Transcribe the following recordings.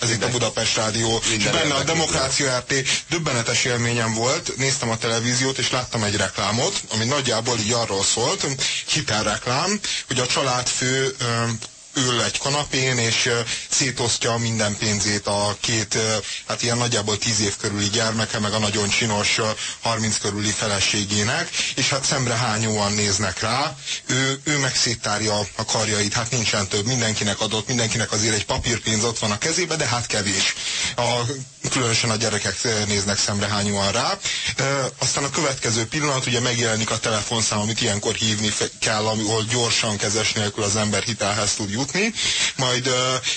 Ez itt a Budapest Rádió. És benne a Demokrácia RT döbbenetes élményem volt. Néztem a televíziót, és láttam egy reklámot, ami nagyjából így arról szólt, hitelreklám, hogy a családfő ül egy kanapén, és szétosztja minden pénzét a két, hát ilyen nagyjából 10 év körüli gyermeke, meg a nagyon csinos 30 körüli feleségének, és hát hányóan néznek rá, ő, ő meg széttárja a karjait, hát nincsen több, mindenkinek adott, mindenkinek azért egy papírpénz ott van a kezébe, de hát kevés. A, különösen a gyerekek néznek hányóan rá. E, aztán a következő pillanat, ugye megjelenik a telefonszám, amit ilyenkor hívni kell, ahol gyorsan kezes nélkül az ember hitelhez tud jutni, jutni, majd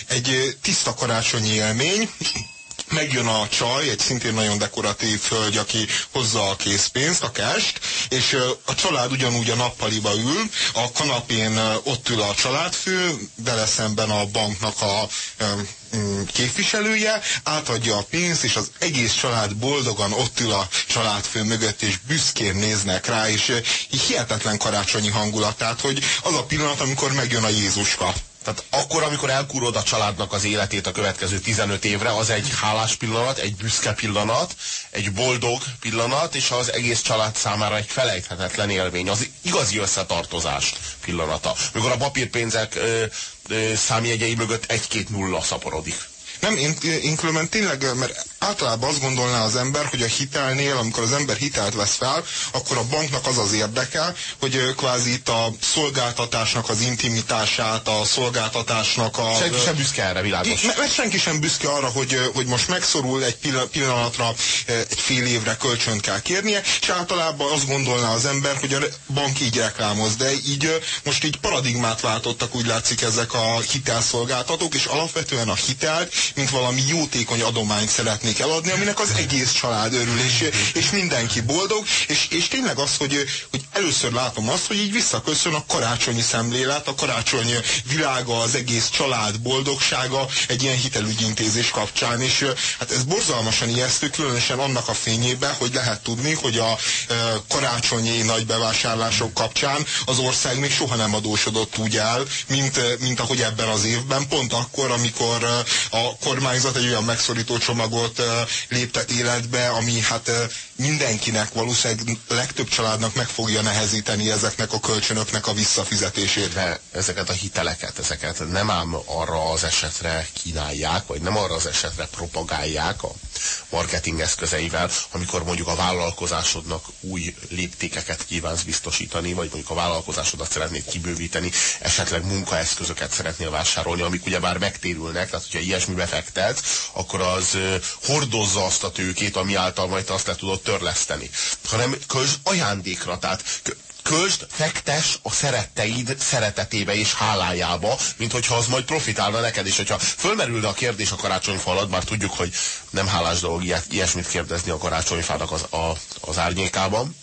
egy tiszta karácsonyi élmény, megjön a csaj, egy szintén nagyon dekoratív hölgy, aki hozza a készpénzt, a kest, és a család ugyanúgy a nappaliba ül, a kanapén ott ül a családfő, vele szemben a banknak a képviselője, átadja a pénzt, és az egész család boldogan ott ül a családfő mögött, és büszkén néznek rá, és hihetetlen karácsonyi hangulat, tehát hogy az a pillanat, amikor megjön a Jézuska. Tehát akkor, amikor elkúrod a családnak az életét a következő 15 évre, az egy hálás pillanat, egy büszke pillanat, egy boldog pillanat, és az egész család számára egy felejthetetlen élmény, az igazi összetartozás pillanata. Mikor a papírpénzek ö, ö, számjegyei mögött egy-két nulla szaporodik. Nem, én, én különben tényleg, mert általában azt gondolná az ember, hogy a hitelnél, amikor az ember hitelt vesz fel, akkor a banknak az az érdeke, hogy kvázi itt a szolgáltatásnak az intimitását, a szolgáltatásnak a... Senki sem büszke erre, világos. Mert senki sem büszke arra, hogy, hogy most megszorul egy pillanatra, egy fél évre kölcsönt kell kérnie, és általában azt gondolná az ember, hogy a bank így reklámoz, de így most így paradigmát váltottak, úgy látszik ezek a hitelszolgáltatók, és alapvetően a hitelt, mint valami jótékony adományt szeretné szeretnék eladni, aminek az egész család örül, és, és mindenki boldog, és, és tényleg az, hogy, hogy először látom azt, hogy így visszaköszön a karácsonyi szemlélet, a karácsony világa, az egész család boldogsága egy ilyen hitelügyintézés kapcsán, és hát ez borzalmasan ijesztő, különösen annak a fényében, hogy lehet tudni, hogy a karácsonyi nagy bevásárlások kapcsán az ország még soha nem adósodott úgy el, mint, mint ahogy ebben az évben, pont akkor, amikor a kormányzat egy olyan megszorító csomagot léptet életbe, ami hát mindenkinek, valószínűleg legtöbb családnak meg fogja nehezíteni ezeknek a kölcsönöknek a visszafizetését. De ezeket a hiteleket, ezeket nem ám arra az esetre kínálják, vagy nem arra az esetre propagálják a marketing eszközeivel, amikor mondjuk a vállalkozásodnak új léptékeket kívánsz biztosítani, vagy mondjuk a vállalkozásodat szeretnéd kibővíteni, esetleg munkaeszközöket szeretnél vásárolni, amik ugyebár megtérülnek, tehát hogyha ilyesmi befektet, akkor az hordozza azt a tőkét, ami által majd azt le tudod törleszteni. Hanem köz ajándékra, tehát költsd, fektes a szeretteid szeretetébe és hálájába, mint hogyha az majd profitálna neked, és hogyha fölmerülne a kérdés a karácsonyfa alatt, már tudjuk, hogy nem hálás dolog ilyesmit kérdezni a karácsonyfának az, a, az árnyékában,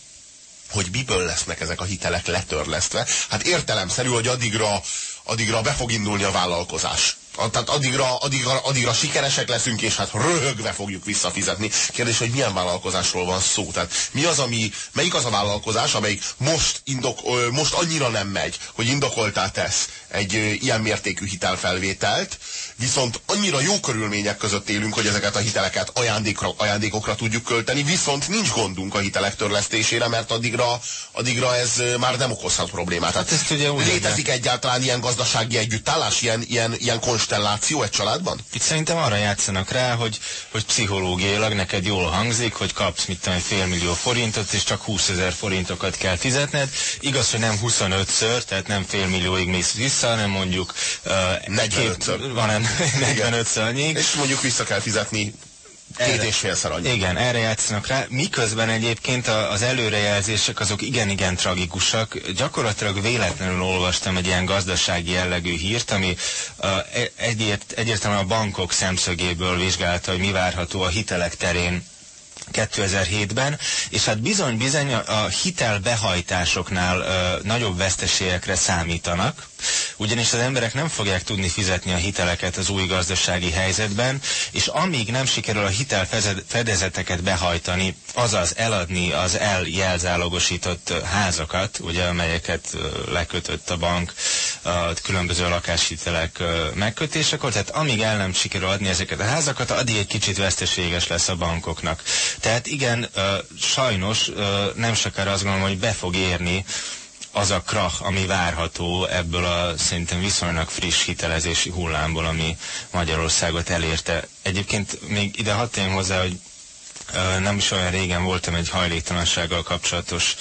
hogy miből lesznek ezek a hitelek letörlesztve. Hát értelemszerű, hogy addigra, addigra be fog indulni a vállalkozás tehát addigra, addigra, addigra sikeresek leszünk, és hát röhögve fogjuk visszafizetni. Kérdés, hogy milyen vállalkozásról van szó. Tehát mi az, ami, melyik az a vállalkozás, amelyik most, indok, most annyira nem megy, hogy indokoltá tesz egy ilyen mértékű hitelfelvételt, viszont annyira jó körülmények között élünk, hogy ezeket a hiteleket ajándékra, ajándékokra tudjuk költeni, viszont nincs gondunk a hitelek törlesztésére, mert addigra, addigra ez már nem okozhat problémát. Hát ezt ugye úgy létezik egyáltalán ilyen gazdasági együttállás, ilyen, ilyen, ilyen konstelláció egy családban? Itt szerintem arra játszanak rá, hogy, hogy pszichológiailag neked jól hangzik, hogy kapsz mit tudom, fél millió forintot, és csak 20 ezer forintokat kell fizetned. Igaz, hogy nem 25-ször, tehát nem fél millióig mész vissza, hanem mondjuk uh, 45-ször. Van, 45-ször És mondjuk vissza kell fizetni Két és félszer annyi. Igen, erre játszanak rá. Miközben egyébként az előrejelzések azok igen-igen tragikusak. Gyakorlatilag véletlenül olvastam egy ilyen gazdasági jellegű hírt, ami uh, egyért, egyértelműen a bankok szemszögéből vizsgálta, hogy mi várható a hitelek terén 2007-ben, és hát bizony-bizony a hitelbehajtásoknál ö, nagyobb veszteségekre számítanak, ugyanis az emberek nem fogják tudni fizetni a hiteleket az új gazdasági helyzetben, és amíg nem sikerül a hitelfedezeteket behajtani, azaz eladni az eljelzálogosított házakat, ugye, amelyeket lekötött a bank a különböző lakáshitelek megkötésekor, tehát amíg el nem sikerül adni ezeket a házakat, addig egy kicsit veszteséges lesz a bankoknak. Tehát igen, sajnos nem sokára azt gondolom, hogy be fog érni az a krach, ami várható ebből a szerintem viszonylag friss hitelezési hullámból, ami Magyarországot elérte. Egyébként még ide hadd hozzá, hogy nem is olyan régen voltam egy hajléktalansággal kapcsolatos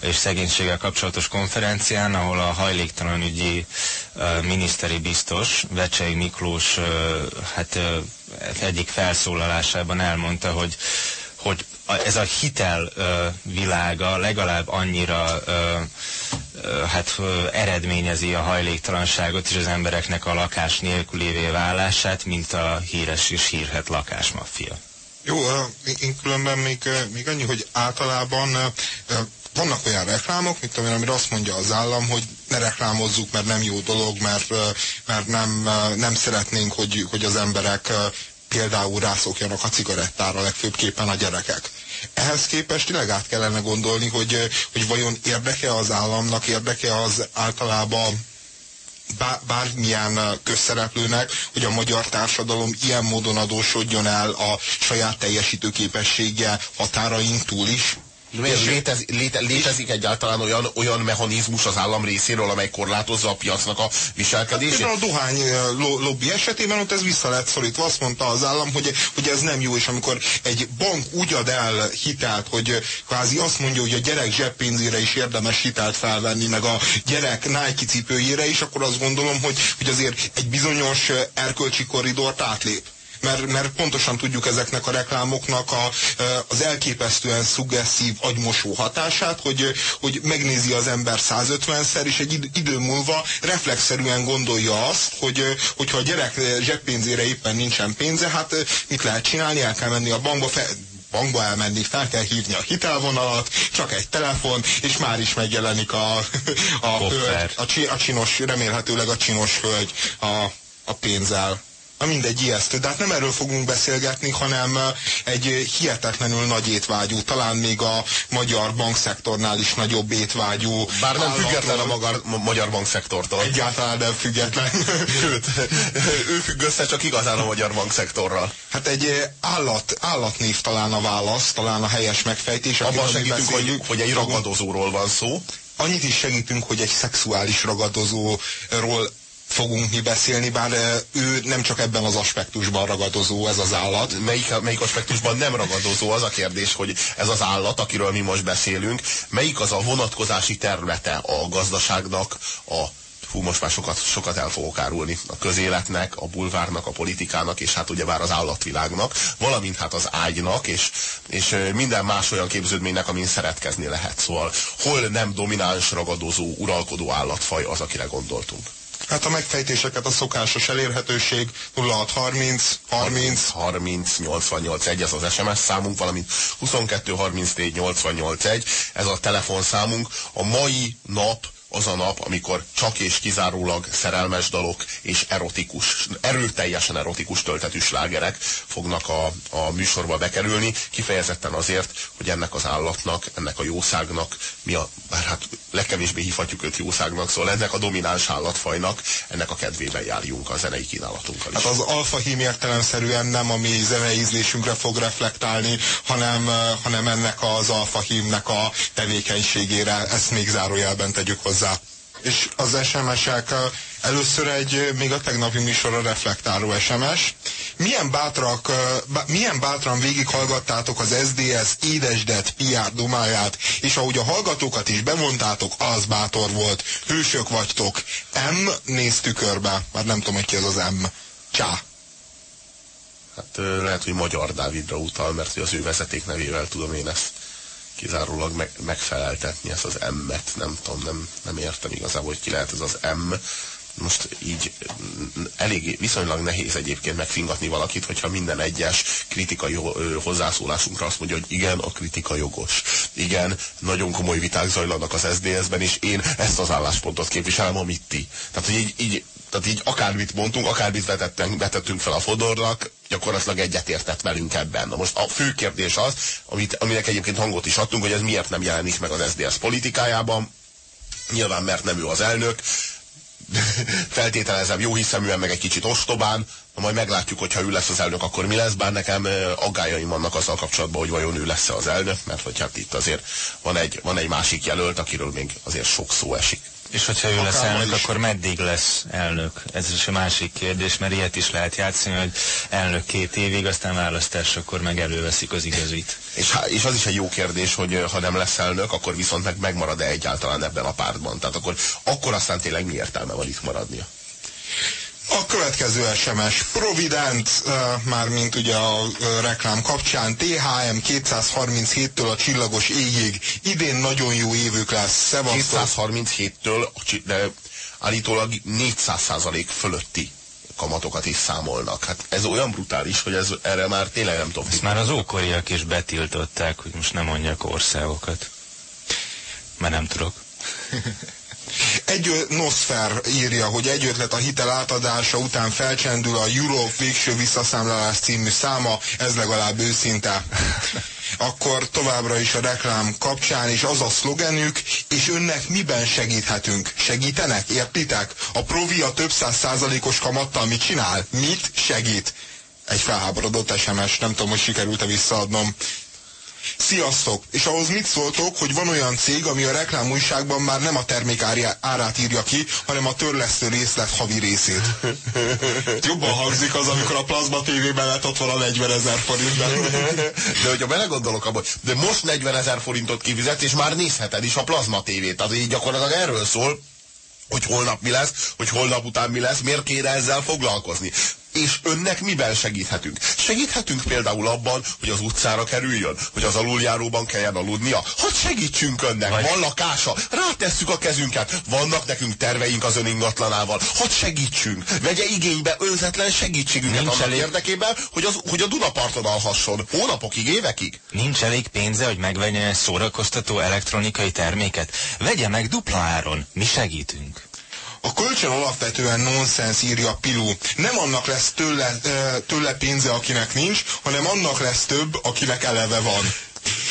és szegénységgel kapcsolatos konferencián, ahol a hajléktalanügyi miniszteri biztos, Vecsei Miklós hát egyik felszólalásában elmondta, hogy hogy ez a hitel világa legalább annyira hát eredményezi a hajléktalanságot és az embereknek a lakás nélkülévé válását, mint a híres és hírhet lakásmaffia. Jó, én különben még, még annyi, hogy általában vannak olyan reklámok, mint amire, amire azt mondja az állam, hogy ne reklámozzuk, mert nem jó dolog, mert, mert nem, nem szeretnénk, hogy, hogy az emberek például rászokjanak a cigarettára, legfőbbképpen a gyerekek. Ehhez képest tényleg át kellene gondolni, hogy, hogy vajon érdeke az államnak, érdeke az általában bármilyen közszereplőnek, hogy a magyar társadalom ilyen módon adósodjon el a saját teljesítőképessége határain túl is? És létez, léte, létezik egyáltalán olyan, olyan mechanizmus az állam részéről, amely korlátozza a piacnak a viselkedését? Hát, a dohány lobby esetében ott ez vissza lett szorítva. Azt mondta az állam, hogy, hogy ez nem jó, és amikor egy bank úgy ad el hitelt, hogy kvázi azt mondja, hogy a gyerek zseppénzére is érdemes hitelt felvenni, meg a gyerek Nike cipőjére is, akkor azt gondolom, hogy, hogy azért egy bizonyos erkölcsi korridort átlép mert, mert pontosan tudjuk ezeknek a reklámoknak a, az elképesztően szuggeszív agymosó hatását, hogy, hogy megnézi az ember 150-szer, és egy idő múlva reflexzerűen gondolja azt, hogy hogyha a gyerek zseppénzére éppen nincsen pénze, hát mit lehet csinálni, el kell menni a bankba, fe, bankba elmenni, fel kell hívni a hitelvonalat, csak egy telefon, és már is megjelenik a, a, hölgy, a, a csinos, remélhetőleg a csinos hölgy a, a pénzzel. Na mindegy, ijesztő. De hát nem erről fogunk beszélgetni, hanem egy hihetetlenül nagy étvágyú, talán még a magyar bankszektornál is nagyobb étvágyú. Bár nem független a magar, magyar bankszektortól. Egyáltalán nem független. Sőt, ő függ össze csak igazán a magyar bankszektorral. Hát egy állat, állatnév talán a válasz, talán a helyes megfejtés. Abban segítünk, hogy, hogy egy ragadozóról van szó. Annyit is segítünk, hogy egy szexuális ragadozóról fogunk mi beszélni, bár ő nem csak ebben az aspektusban ragadozó ez az állat. Melyik, melyik aspektusban nem ragadozó az a kérdés, hogy ez az állat, akiről mi most beszélünk, melyik az a vonatkozási területe a gazdaságnak, a hú, most már sokat, sokat el fogok árulni a közéletnek, a bulvárnak, a politikának, és hát ugyebár az állatvilágnak, valamint hát az ágynak, és, és minden más olyan képződménynek, amin szeretkezni lehet. Szóval hol nem domináns, ragadozó, uralkodó állatfaj az, akire gondoltunk. Hát a megfejtéseket a szokásos elérhetőség 0630 30 30 88 1, ez az SMS számunk, valamint 22 34 88 1, ez a telefonszámunk. A mai nap az a nap, amikor csak és kizárólag szerelmes dalok és erotikus, erőteljesen erotikus töltetű slágerek fognak a, a műsorba bekerülni, kifejezetten azért, hogy ennek az állatnak, ennek a jószágnak, mi a, bár hát legkevésbé hívhatjuk őt jószágnak, szóval ennek a domináns állatfajnak, ennek a kedvében járjunk a zenei kínálatunkkal is. Hát az alfa hím értelemszerűen nem a mi zenei ízlésünkre fog reflektálni, hanem, hanem ennek az alfa hímnek a tevékenységére, ezt még zárójelben tegyük hozzá hozzá. És az SMS-ek először egy, még a tegnapi műsorra reflektáló SMS. Milyen, bátrak, milyen bátran végighallgattátok az SDS édesdet, PR dumáját, és ahogy a hallgatókat is bemondtátok, az bátor volt. Hősök vagytok. M néz tükörbe. Már nem tudom, hogy ki az az M. Csá. Hát lehet, hogy Magyar Dávidra utal, mert az ő vezeték nevével tudom én ezt kizárólag meg, megfeleltetni ezt az M-et. Nem tudom, nem, nem értem igazából, hogy ki lehet ez az M. most így elég viszonylag nehéz egyébként megfingatni valakit, hogyha minden egyes kritikai hozzászólásunkra azt mondja, hogy igen, a kritika jogos. Igen, nagyon komoly viták zajlanak az SZDSZ-ben, és én ezt az álláspontot képviselem, amit ti. Tehát, hogy így, így tehát így akármit mondtunk, akármit vetettünk, vetettünk fel a Fodornak, gyakorlatilag egyetértett velünk ebben. Na most a fő kérdés az, amit, aminek egyébként hangot is adtunk, hogy ez miért nem jelenik meg az SZDSZ politikájában. Nyilván, mert nem ő az elnök, feltételezem jó hiszeműen, meg egy kicsit ostobán, na majd meglátjuk, hogy ha ő lesz az elnök, akkor mi lesz, bár nekem aggájaim vannak azzal kapcsolatban, hogy vajon ő lesz -e az elnök, mert hogy hát itt azért van egy, van egy másik jelölt, akiről még azért sok szó esik. És hogyha ő lesz elnök, is. akkor meddig lesz elnök? Ez is a másik kérdés, mert ilyet is lehet játszani, hogy elnök két évig, aztán választáskor meg előveszik az igazit. És, és az is egy jó kérdés, hogy ha nem lesz elnök, akkor viszont meg megmarad-e egyáltalán ebben a pártban? Tehát akkor, akkor aztán tényleg mi értelme van itt maradnia? A következő SMS. Provident, uh, már mint ugye a reklám kapcsán, THM 237-től a csillagos égig. Idén nagyon jó évük lesz. Szevasztok. 237-től, de állítólag 400% fölötti kamatokat is számolnak. Hát ez olyan brutális, hogy ez, erre már tényleg nem tudom. Ezt már az ókoriak is betiltották, hogy most nem mondjak országokat. Mert nem tudok. Egy Nosfer írja, hogy egy ötlet a hitel átadása után felcsendül a Europe végső visszaszámlálás című száma, ez legalább őszinte. Akkor továbbra is a reklám kapcsán, és az a szlogenük, és önnek miben segíthetünk? Segítenek? Értitek? A Provi a több száz százalékos kamattal mit csinál? Mit segít? Egy felháborodott SMS, nem tudom, hogy sikerült-e visszaadnom. Sziasztok! És ahhoz mit szóltok, hogy van olyan cég, ami a reklámújságban már nem a termék árát írja ki, hanem a törlesztő részlet havi részét. Jobban hangzik az, amikor a plazma tévében lett ott van a 40 ezer forint. De hogyha belegondolok abban, de most 40 ezer forintot kifizet, és már nézheted is a plazma tévét. Tehát így gyakorlatilag erről szól, hogy holnap mi lesz, hogy holnap után mi lesz, miért kéne ezzel foglalkozni és önnek miben segíthetünk? Segíthetünk például abban, hogy az utcára kerüljön, hogy az aluljáróban kelljen aludnia. Hogy segítsünk önnek, Vagy... van lakása, rátesszük a kezünket, vannak nekünk terveink az ön ingatlanával. Hogy segítsünk, vegye igénybe önzetlen segítségünket Nincs annak elég... érdekében, hogy, az, hogy a Dunaparton alhasson. Hónapokig, évekig. Nincs elég pénze, hogy megvegye egy szórakoztató elektronikai terméket. Vegye meg dupla áron, mi segítünk. A kölcsön alapvetően nonsens, írja Pilu. Nem annak lesz tőle, tőle pénze, akinek nincs, hanem annak lesz több, akinek eleve van.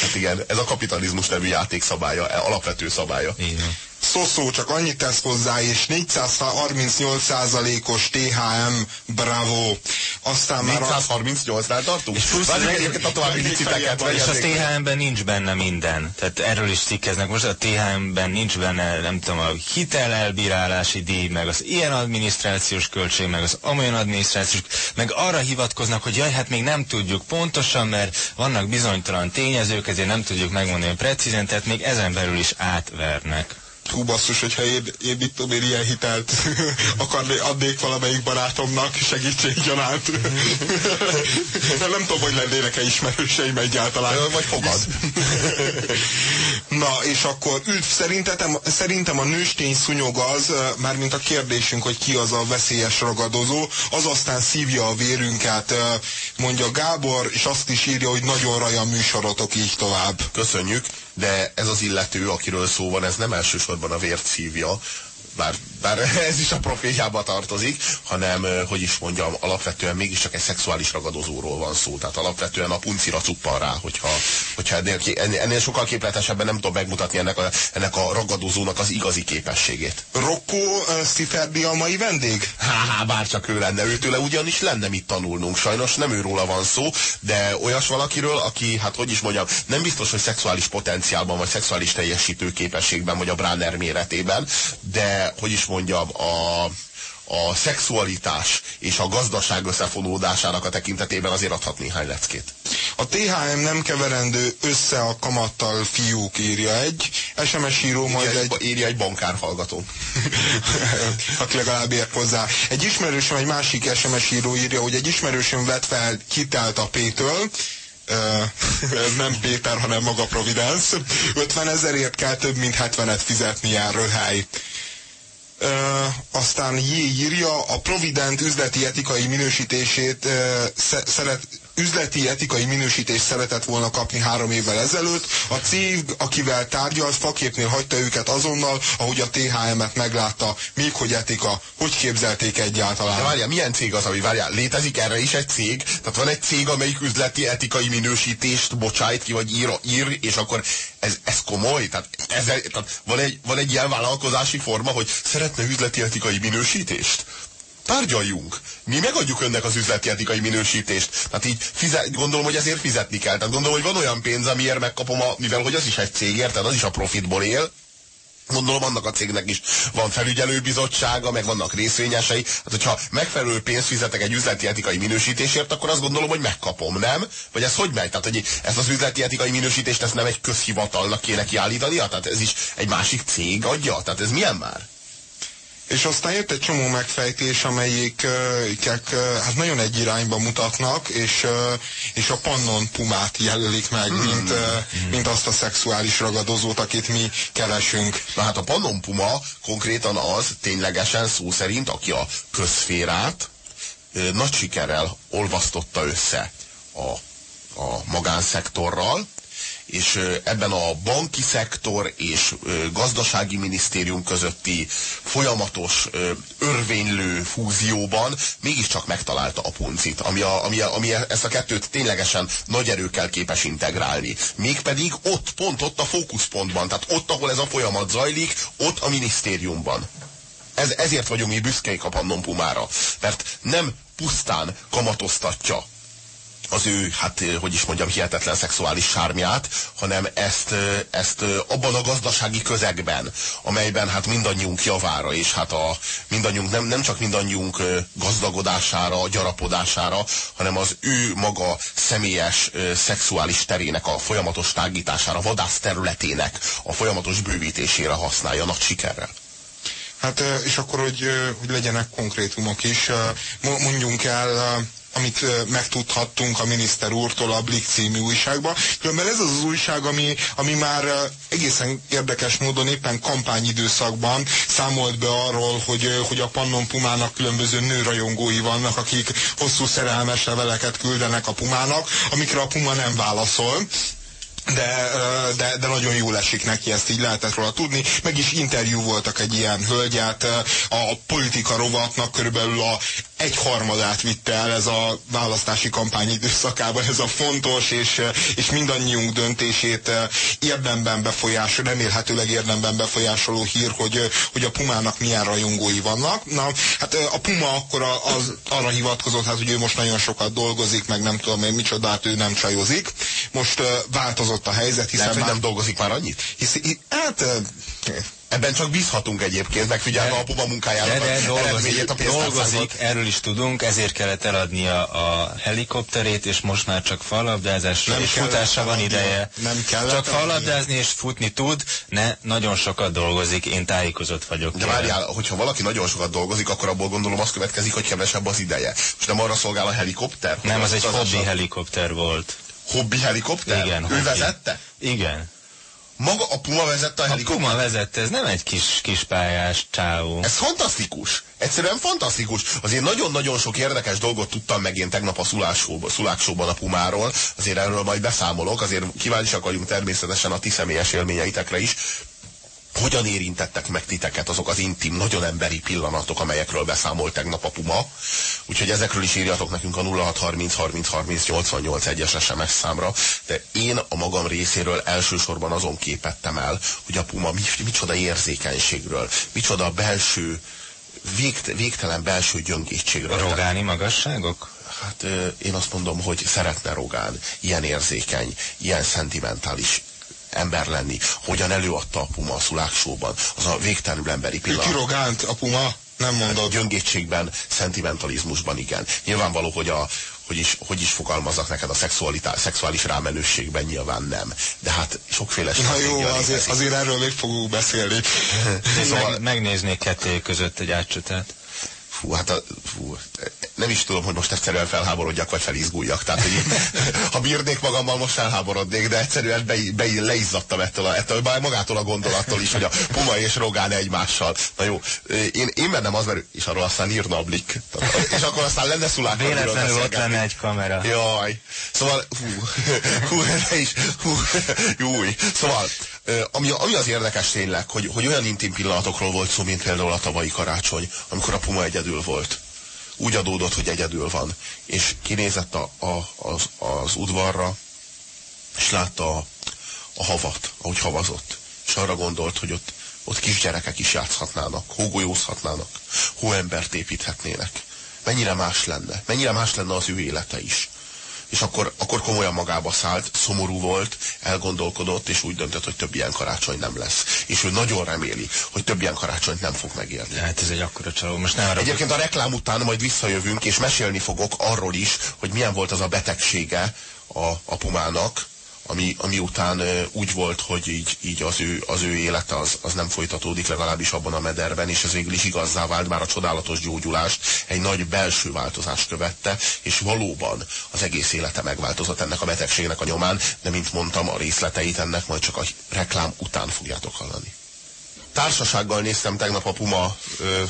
Hát igen, ez a kapitalizmus nevű játékszabálya, e, alapvető szabálya. Igen. Szoszó csak annyit tesz hozzá, és 438%-os THM, bravo. Aztán 438-nál tartunk? És plusz egyébként a további liciteket. És a THM-ben nincs benne minden. Tehát erről is cikkeznek. Most a THM-ben nincs benne, nem tudom, a hitel elbírálási díj, meg az ilyen adminisztrációs költség, meg az amolyan adminisztrációs, meg arra hivatkoznak, hogy jaj, hát még nem tudjuk pontosan, mert vannak bizonytalan tényezők, ezért nem tudjuk megmondani precízen, tehát még ezen belül is átvernek hú basszus, hogyha én, én mit tudom, én ilyen hitelt akarné, adnék valamelyik barátomnak segítséggyanánt. De nem tudom, hogy lennének-e ismerőseim egyáltalán. Vagy fogad. Na, és akkor üdv, szerintem, szerintem a nőstény szúnyog az, mármint a kérdésünk, hogy ki az a veszélyes ragadozó, az aztán szívja a vérünket, mondja Gábor, és azt is írja, hogy nagyon raja műsorotok így tovább. Köszönjük de ez az illető, akiről szó van, ez nem elsősorban a vért szívja, bár, bár ez is a profiljába tartozik, hanem, hogy is mondjam, alapvetően mégiscsak egy szexuális ragadozóról van szó. Tehát alapvetően a puncira cuppan rá, hogyha, hogyha ennél, ennél sokkal képletesebben nem tudom megmutatni ennek a, ennek a ragadozónak az igazi képességét. Rocco Stiferdi a mai vendég? Bár csak ő lenne, őtőle ugyanis lenne mit tanulnunk. Sajnos nem őróla van szó, de olyas valakiről, aki, hát hogy is mondjam, nem biztos, hogy szexuális potenciálban, vagy szexuális teljesítő képességben, vagy a Bráner méretében, de hogy is mondjam, a, a szexualitás és a gazdaság összefonódásának a tekintetében azért adhat néhány leckét. A THM nem keverendő össze a kamattal fiúk írja egy, SMS író írja majd egy... egy... Írja egy bankár hallgató. Aki legalább ért hozzá. Egy ismerősöm, egy másik SMS író írja, hogy egy ismerősöm vett fel hitelt a P-től, ez nem Péter, hanem maga Providence. 50 ezerért kell több mint 70-et fizetni jár röhely. Ö, aztán J írja, a Provident üzleti etikai minősítését ö, szeret, üzleti etikai minősítést szeretett volna kapni három évvel ezelőtt. A cég, akivel tárgyalt, faképnél hagyta őket azonnal, ahogy a THM-et meglátta. Még hogy etika, hogy képzelték egyáltalán? De milyen cég az, ami várjál? Létezik erre is egy cég? Tehát van egy cég, amelyik üzleti etikai minősítést bocsájt ki, vagy ír, ír és akkor ez, ez komoly? Tehát, ez, tehát van, egy, van egy ilyen vállalkozási forma, hogy szeretne üzleti etikai minősítést? Tárgyaljunk. Mi megadjuk önnek az üzleti etikai minősítést. Tehát így fizet, gondolom, hogy ezért fizetni kell. Tehát gondolom, hogy van olyan pénz, amiért megkapom, a, mivel hogy az is egy cég, érted? Az is a profitból él. Gondolom annak a cégnek is van felügyelőbizottsága, meg vannak részvényesei. Hát, hogyha megfelelő pénzt fizetek egy üzleti etikai minősítésért, akkor azt gondolom, hogy megkapom, nem? Vagy ez hogy megy? Tehát, hogy ezt az üzleti etikai minősítést ezt nem egy közhivatalnak kéne kiállítania? Tehát ez is egy másik cég adja? Tehát ez milyen már? És aztán jött egy csomó megfejtés, amelyikek hát nagyon egy irányba mutatnak, és, és a Pannon Pumát jelölik meg, mm. mint, mm. mint azt a szexuális ragadozót, akit mi keresünk. Na hát a Pannon Puma konkrétan az ténylegesen szó szerint, aki a közférát nagy sikerrel olvasztotta össze a, a magánszektorral, és ebben a banki szektor és gazdasági minisztérium közötti folyamatos örvénylő fúzióban mégiscsak megtalálta a puncit, ami, a, ami, a, ami ezt a kettőt ténylegesen nagy erőkkel képes integrálni. Mégpedig ott, pont ott a fókuszpontban, tehát ott, ahol ez a folyamat zajlik, ott a minisztériumban. Ez, ezért vagyunk mi büszkék a Pannon Pumára, mert nem pusztán kamatoztatja az ő, hát hogy is mondjam, hihetetlen szexuális sármját, hanem ezt, ezt abban a gazdasági közegben, amelyben hát mindannyiunk javára, és hát a mindannyiunk, nem, nem csak mindannyiunk gazdagodására, gyarapodására, hanem az ő maga személyes szexuális terének a folyamatos tágítására, vadász területének a folyamatos bővítésére használja nagy sikerrel. Hát és akkor, hogy, hogy legyenek konkrétumok is, mondjunk el amit megtudhattunk a miniszter úrtól a Blick című újságban. Különben ez az az újság, ami, ami már egészen érdekes módon éppen kampányidőszakban számolt be arról, hogy, hogy a Pannon Pumának különböző nőrajongói vannak, akik hosszú szerelmes leveleket küldenek a Pumának, amikre a Puma nem válaszol de, de, de nagyon jól esik neki, ezt így lehetett róla tudni. Meg is interjú voltak egy ilyen hölgyet, a politika rovatnak körülbelül a egyharmadát vitte el ez a választási kampány időszakában, ez a fontos és, és mindannyiunk döntését érdemben befolyásol, remélhetőleg érdemben befolyásoló hír, hogy, hogy a Pumának milyen rajongói vannak. Na, hát a Puma akkor az, arra hivatkozott, hát, hogy ő most nagyon sokat dolgozik, meg nem tudom én micsodát, ő nem csajozik. Most változott a helyzet, hiszen Lehet, már... nem dolgozik már annyit? Hisz, hát Ebben csak bízhatunk egyébként, megfigyelve a Puma munkájának de, de dolgozik, a dolgozik, erről is tudunk, ezért kellett eladnia a helikopterét, és most már csak falabdázásra és futásra van ideje. Nem kell. Csak falabdázni és futni tud, ne, nagyon sokat dolgozik, én tájékozott vagyok. De várjál, hogyha valaki nagyon sokat dolgozik, akkor abból gondolom azt következik, hogy kevesebb az ideje. És nem arra szolgál a helikopter? Nem, az, egy hobbi helikopter volt. Hobbi helikopter? Igen. Ő hobbi. vezette? Igen. Maga a Puma vezette a helikoptert? A Puma vezette, ez nem egy kis, kis pályás csávó. Ez fantasztikus. Egyszerűen fantasztikus. Azért nagyon-nagyon sok érdekes dolgot tudtam meg én tegnap a szuláksóban a Pumáról. Azért erről majd beszámolok. Azért kíváncsiak vagyunk természetesen a ti személyes élményeitekre is hogyan érintettek meg titeket azok az intim, nagyon emberi pillanatok, amelyekről beszámolt tegnap a Puma. Úgyhogy ezekről is írjatok nekünk a 0630 30 30 88 egyes SMS számra. De én a magam részéről elsősorban azon képettem el, hogy a Puma mi, micsoda érzékenységről, micsoda belső, végt, végtelen belső gyöngétségről. Rogáni magasságok? Hát én azt mondom, hogy szeretne Rogán ilyen érzékeny, ilyen szentimentális ember lenni, hogyan előadta a Puma a szuláksóban, az a végtelenül emberi pillanat. Kirogánt a Puma? Nem mondod. Hát gyöngétségben, szentimentalizmusban igen. Nyilvánvaló, hogy a, hogy is, hogy is fogalmazzak neked a szexuális rámenőségben nyilván nem. De hát sokféle Na jó, azért, azért erről még fogunk beszélni. szóval... Meg, megnéznék kettő között egy átcsatát. Fú, hát a, fú, nem is tudom, hogy most egyszerűen felháborodjak, vagy felizguljak. Tehát, hogy ha bírnék magammal, most felháborodnék, de egyszerűen be, be, leizzadtam ettől, a, ettől bár magától a gondolattól is, hogy a Puma és Rogán egymással. Na jó, én, én bennem az, mert és arról aztán írna a Blik. És akkor aztán lenne szulák. Véletlenül ott lenne egy kamera. Jaj. Szóval, hú, hú, is, hú, júj. Szóval, ami, ami az érdekes tényleg, hogy, hogy olyan intim pillanatokról volt szó, mint például a tavalyi karácsony, amikor a Puma egyedül volt úgy adódott, hogy egyedül van. És kinézett a, a, az, az udvarra, és látta a, a havat, ahogy havazott. És arra gondolt, hogy ott, ott kisgyerekek is játszhatnának, hógolyózhatnának, hóembert építhetnének. Mennyire más lenne, mennyire más lenne az ő élete is és akkor, akkor komolyan magába szállt, szomorú volt, elgondolkodott, és úgy döntött, hogy több ilyen karácsony nem lesz. És ő nagyon reméli, hogy több ilyen karácsonyt nem fog megérni. Hát ez egy akkora csaló. Most ne arra Egyébként a reklám után majd visszajövünk, és mesélni fogok arról is, hogy milyen volt az a betegsége a, a pumának, ami, ami után úgy volt, hogy így, így az, ő, az ő élete az, az nem folytatódik legalábbis abban a mederben, és ez végül is igazzá vált, már a csodálatos gyógyulást egy nagy belső változás követte, és valóban az egész élete megváltozott ennek a betegségnek a nyomán, de mint mondtam, a részleteit ennek majd csak a reklám után fogjátok hallani. Társasággal néztem tegnap a Puma ö,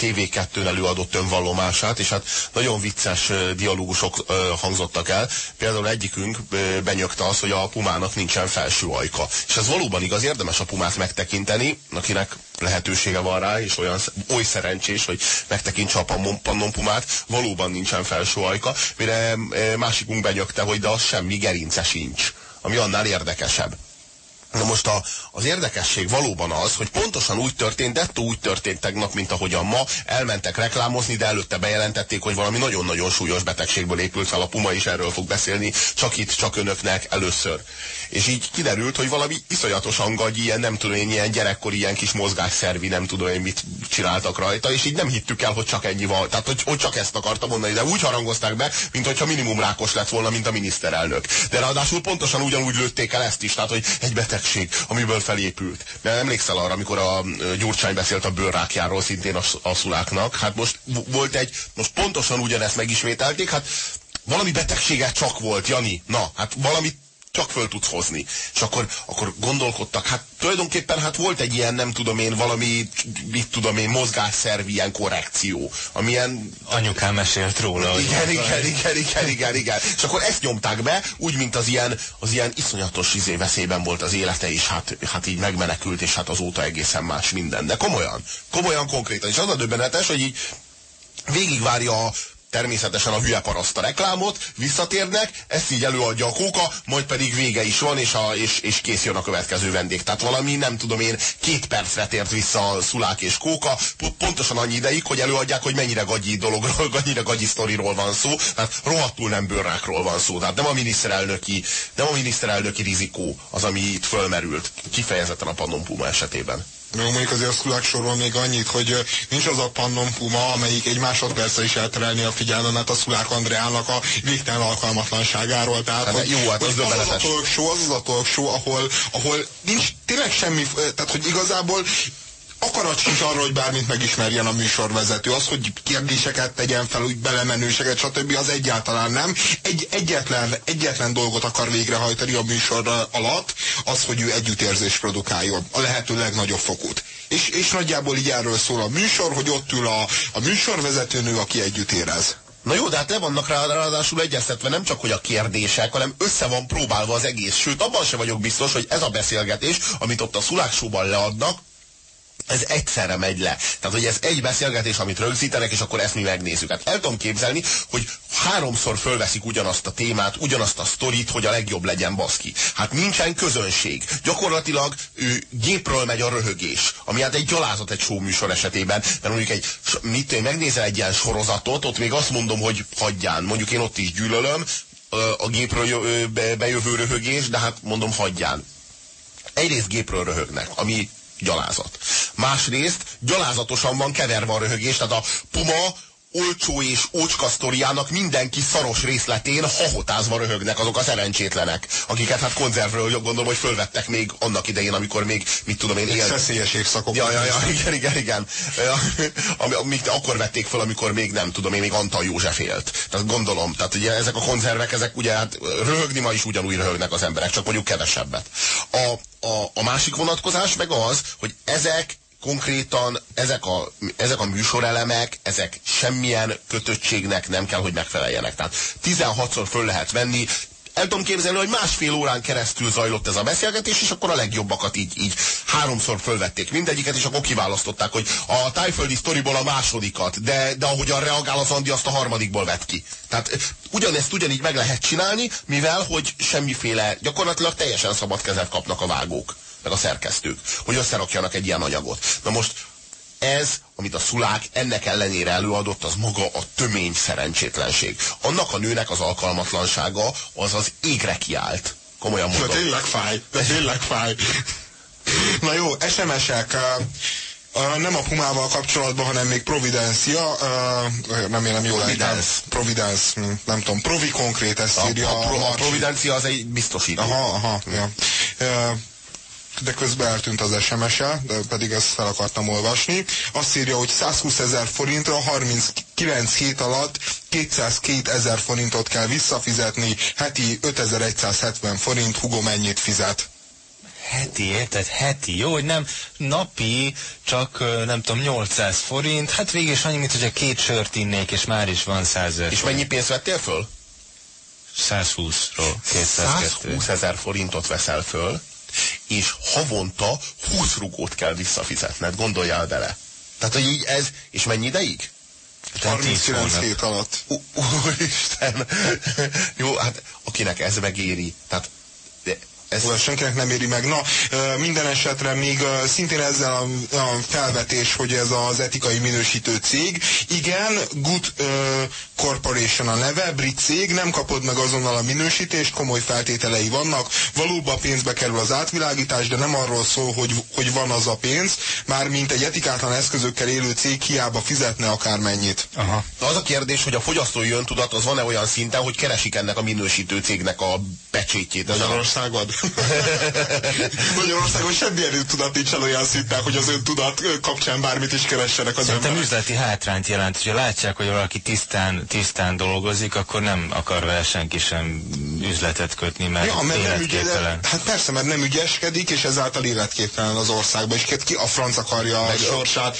TV2-n előadott önvallomását, és hát nagyon vicces dialógusok hangzottak el. Például egyikünk benyögte az, hogy a pumának nincsen felső ajka. És ez valóban igaz, érdemes a pumát megtekinteni, akinek lehetősége van rá, és olyan oly szerencsés, hogy megtekintse a pannon pumát, valóban nincsen felső ajka, mire másikunk benyögte, hogy de az semmi gerince sincs, ami annál érdekesebb. Na most a, az érdekesség valóban az, hogy pontosan úgy történt, de úgy történt tegnap, mint ahogyan ma elmentek reklámozni, de előtte bejelentették, hogy valami nagyon-nagyon súlyos betegségből épült fel a Puma, is erről fog beszélni, csak itt, csak önöknek először. És így kiderült, hogy valami iszonyatosan gagy, ilyen nem tudom én, ilyen gyerekkori ilyen kis mozgásszervi, nem tudom én mit csináltak rajta, és így nem hittük el, hogy csak ennyi van. Tehát, hogy, hogy csak ezt akarta mondani, de úgy harangozták be, mint hogyha minimum rákos lett volna, mint a miniszterelnök. De ráadásul pontosan ugyanúgy lőtték el ezt is, tehát, hogy egy betegség, amiből felépült. De emlékszel arra, amikor a Gyurcsány beszélt a bőrrákjáról, szintén a, a szuláknak, hát most volt egy, most pontosan ugyanezt megismételték, hát valami betegsége csak volt, Jani. Na, hát valami csak föl tudsz hozni. És akkor, akkor gondolkodtak, hát tulajdonképpen hát volt egy ilyen, nem tudom én, valami, mit tudom én, mozgásszerv, ilyen korrekció, amilyen... Anyukám mesélt róla. Igen, igen, igen, igen, igen, igen. És akkor ezt nyomták be, úgy, mint az ilyen, az ilyen iszonyatos izé veszélyben volt az élete, és hát, hát így megmenekült, és hát azóta egészen más minden. De komolyan, komolyan konkrétan. És az a döbbenetes, hogy így végigvárja a természetesen a hülye paraszt a reklámot, visszatérnek, ezt így előadja a kóka, majd pedig vége is van, és, a, és, és kész jön a következő vendég. Tehát valami, nem tudom én, két percre tért vissza a szulák és kóka, pontosan annyi ideig, hogy előadják, hogy mennyire gagyi dologról, mennyire gagyi sztoriról van szó, tehát rohadtul nem bőrrákról van szó. Tehát nem a miniszterelnöki, nem a miniszterelnöki rizikó az, ami itt fölmerült, kifejezetten a Pannon Puma esetében. Még mondjuk azért a szkulák sorban még annyit, hogy nincs az a Pannon Puma, amelyik egy másodperce is elterelni a figyelmemet a Szulák Andreának a végtelen alkalmatlanságáról. Tehát, hát, hogy, jó, hát az, az, az, a talk show, az az a talk show, ahol, ahol nincs tényleg semmi, tehát hogy igazából akarat sincs arra, hogy bármit megismerjen a műsorvezető. Az, hogy kérdéseket tegyen fel, úgy belemenőseket, stb. az egyáltalán nem. Egy, egyetlen, egyetlen dolgot akar végrehajtani a műsor alatt, az, hogy ő együttérzés produkáljon. A lehető legnagyobb fokút. És, és nagyjából így erről szól a műsor, hogy ott ül a, a műsorvezetőnő, aki együtt érez. Na jó, de hát le vannak rá, ráadásul egyeztetve nem csak, hogy a kérdések, hanem össze van próbálva az egész. Sőt, abban sem vagyok biztos, hogy ez a beszélgetés, amit ott a szuláksóban leadnak, ez egyszerre megy le. Tehát, hogy ez egy beszélgetés, amit rögzítenek, és akkor ezt mi megnézzük. Hát el tudom képzelni, hogy háromszor fölveszik ugyanazt a témát, ugyanazt a sztorit, hogy a legjobb legyen baszki. Hát nincsen közönség. Gyakorlatilag ő gépről megy a röhögés, ami hát egy gyalázat egy műsor esetében, mert mondjuk egy, mit én megnézel egy ilyen sorozatot, ott még azt mondom, hogy hagyján. Mondjuk én ott is gyűlölöm a gépről bejövő röhögés, de hát mondom hagyján. Egyrészt gépről röhögnek, ami gyalázat. Másrészt gyalázatosan van keverve a röhögés, tehát a puma olcsó és ócska sztoriának mindenki szaros részletén hahotázva röhögnek azok a szerencsétlenek, akiket hát konzervről gondolom, hogy fölvettek még annak idején, amikor még, mit tudom én, élt. Szeszélyes évszakok. Ja, ja, ja, igen, igen, igen. Amik akkor vették föl, amikor még nem tudom én, még Antal József élt. Tehát gondolom, tehát ugye ezek a konzervek, ezek ugye hát röhögni ma is ugyanúgy röhögnek az emberek, csak mondjuk kevesebbet. A, a, a másik vonatkozás meg az, hogy ezek konkrétan ezek a, ezek a műsorelemek, ezek semmilyen kötöttségnek nem kell, hogy megfeleljenek. Tehát 16-szor föl lehet venni, el tudom képzelni, hogy másfél órán keresztül zajlott ez a beszélgetés, és akkor a legjobbakat így, így háromszor fölvették mindegyiket, és akkor kiválasztották, hogy a tájföldi sztoriból a másodikat, de, de ahogyan reagál az Andi, azt a harmadikból vett ki. Tehát ugyanezt ugyanígy meg lehet csinálni, mivel, hogy semmiféle, gyakorlatilag teljesen szabad kezet kapnak a vágók meg a szerkesztők, hogy összerakjanak egy ilyen anyagot. Na most ez, amit a szulák ennek ellenére előadott, az maga a tömény szerencsétlenség. Annak a nőnek az alkalmatlansága az az égre kiállt. Komolyan mondom. De tényleg fáj, de tényleg fáj. Na jó, SMS-ek. Uh, nem a Pumával kapcsolatban, hanem még Providencia, uh, nem élem jól Providence. Providence, hm, nem tudom, Provi konkrét ezt írja. A, a, a, a Providencia az egy biztosító. Aha, aha, ja. Uh, de közben eltűnt az SMS-e, de pedig ezt fel akartam olvasni. Azt írja, hogy 120 ezer forintra 39 hét alatt 202 ezer forintot kell visszafizetni, heti 5170 forint, Hugo mennyit fizet? Heti, érted? Heti. Jó, hogy nem napi, csak nem tudom, 800 forint. Hát végig is annyi, mint hogyha két sört innék, és már is van 100 ezer És mennyi pénzt vettél föl? 120-ról 120 ezer forintot veszel föl, és havonta 20 rugót kell visszafizetned, gondoljál bele. Tehát, hogy így ez, és mennyi ideig? 39 hét alatt. Úristen! Jó, hát akinek ez megéri, tehát ez... Oda senkinek nem éri meg. Na, minden esetre még szintén ezzel a, a felvetés, hogy ez az etikai minősítő cég. Igen, Good Corporation a neve, brit cég, nem kapod meg azonnal a minősítést, komoly feltételei vannak. Valóban pénzbe kerül az átvilágítás, de nem arról szól, hogy, hogy van az a pénz, már mint egy etikátlan eszközökkel élő cég hiába fizetne akármennyit. Aha. Na az a kérdés, hogy a fogyasztói öntudat az van-e olyan szinten, hogy keresik ennek a minősítő cégnek a becsétjét. Magyarországon? Magyarországon semmi erőtudat nincsen olyan szinten, hogy az öntudat kapcsán bármit is keressenek az Szerintem emberek. üzleti hátrányt jelent, hogyha látják, hogy valaki tisztán, tisztán dolgozik, akkor nem akar vele senki sem üzletet kötni, mert, ja, mert nem ügyes, Hát persze, mert nem ügyeskedik, és ezáltal életképtelen az országban. És ki a franc akarja meg, a sorsát,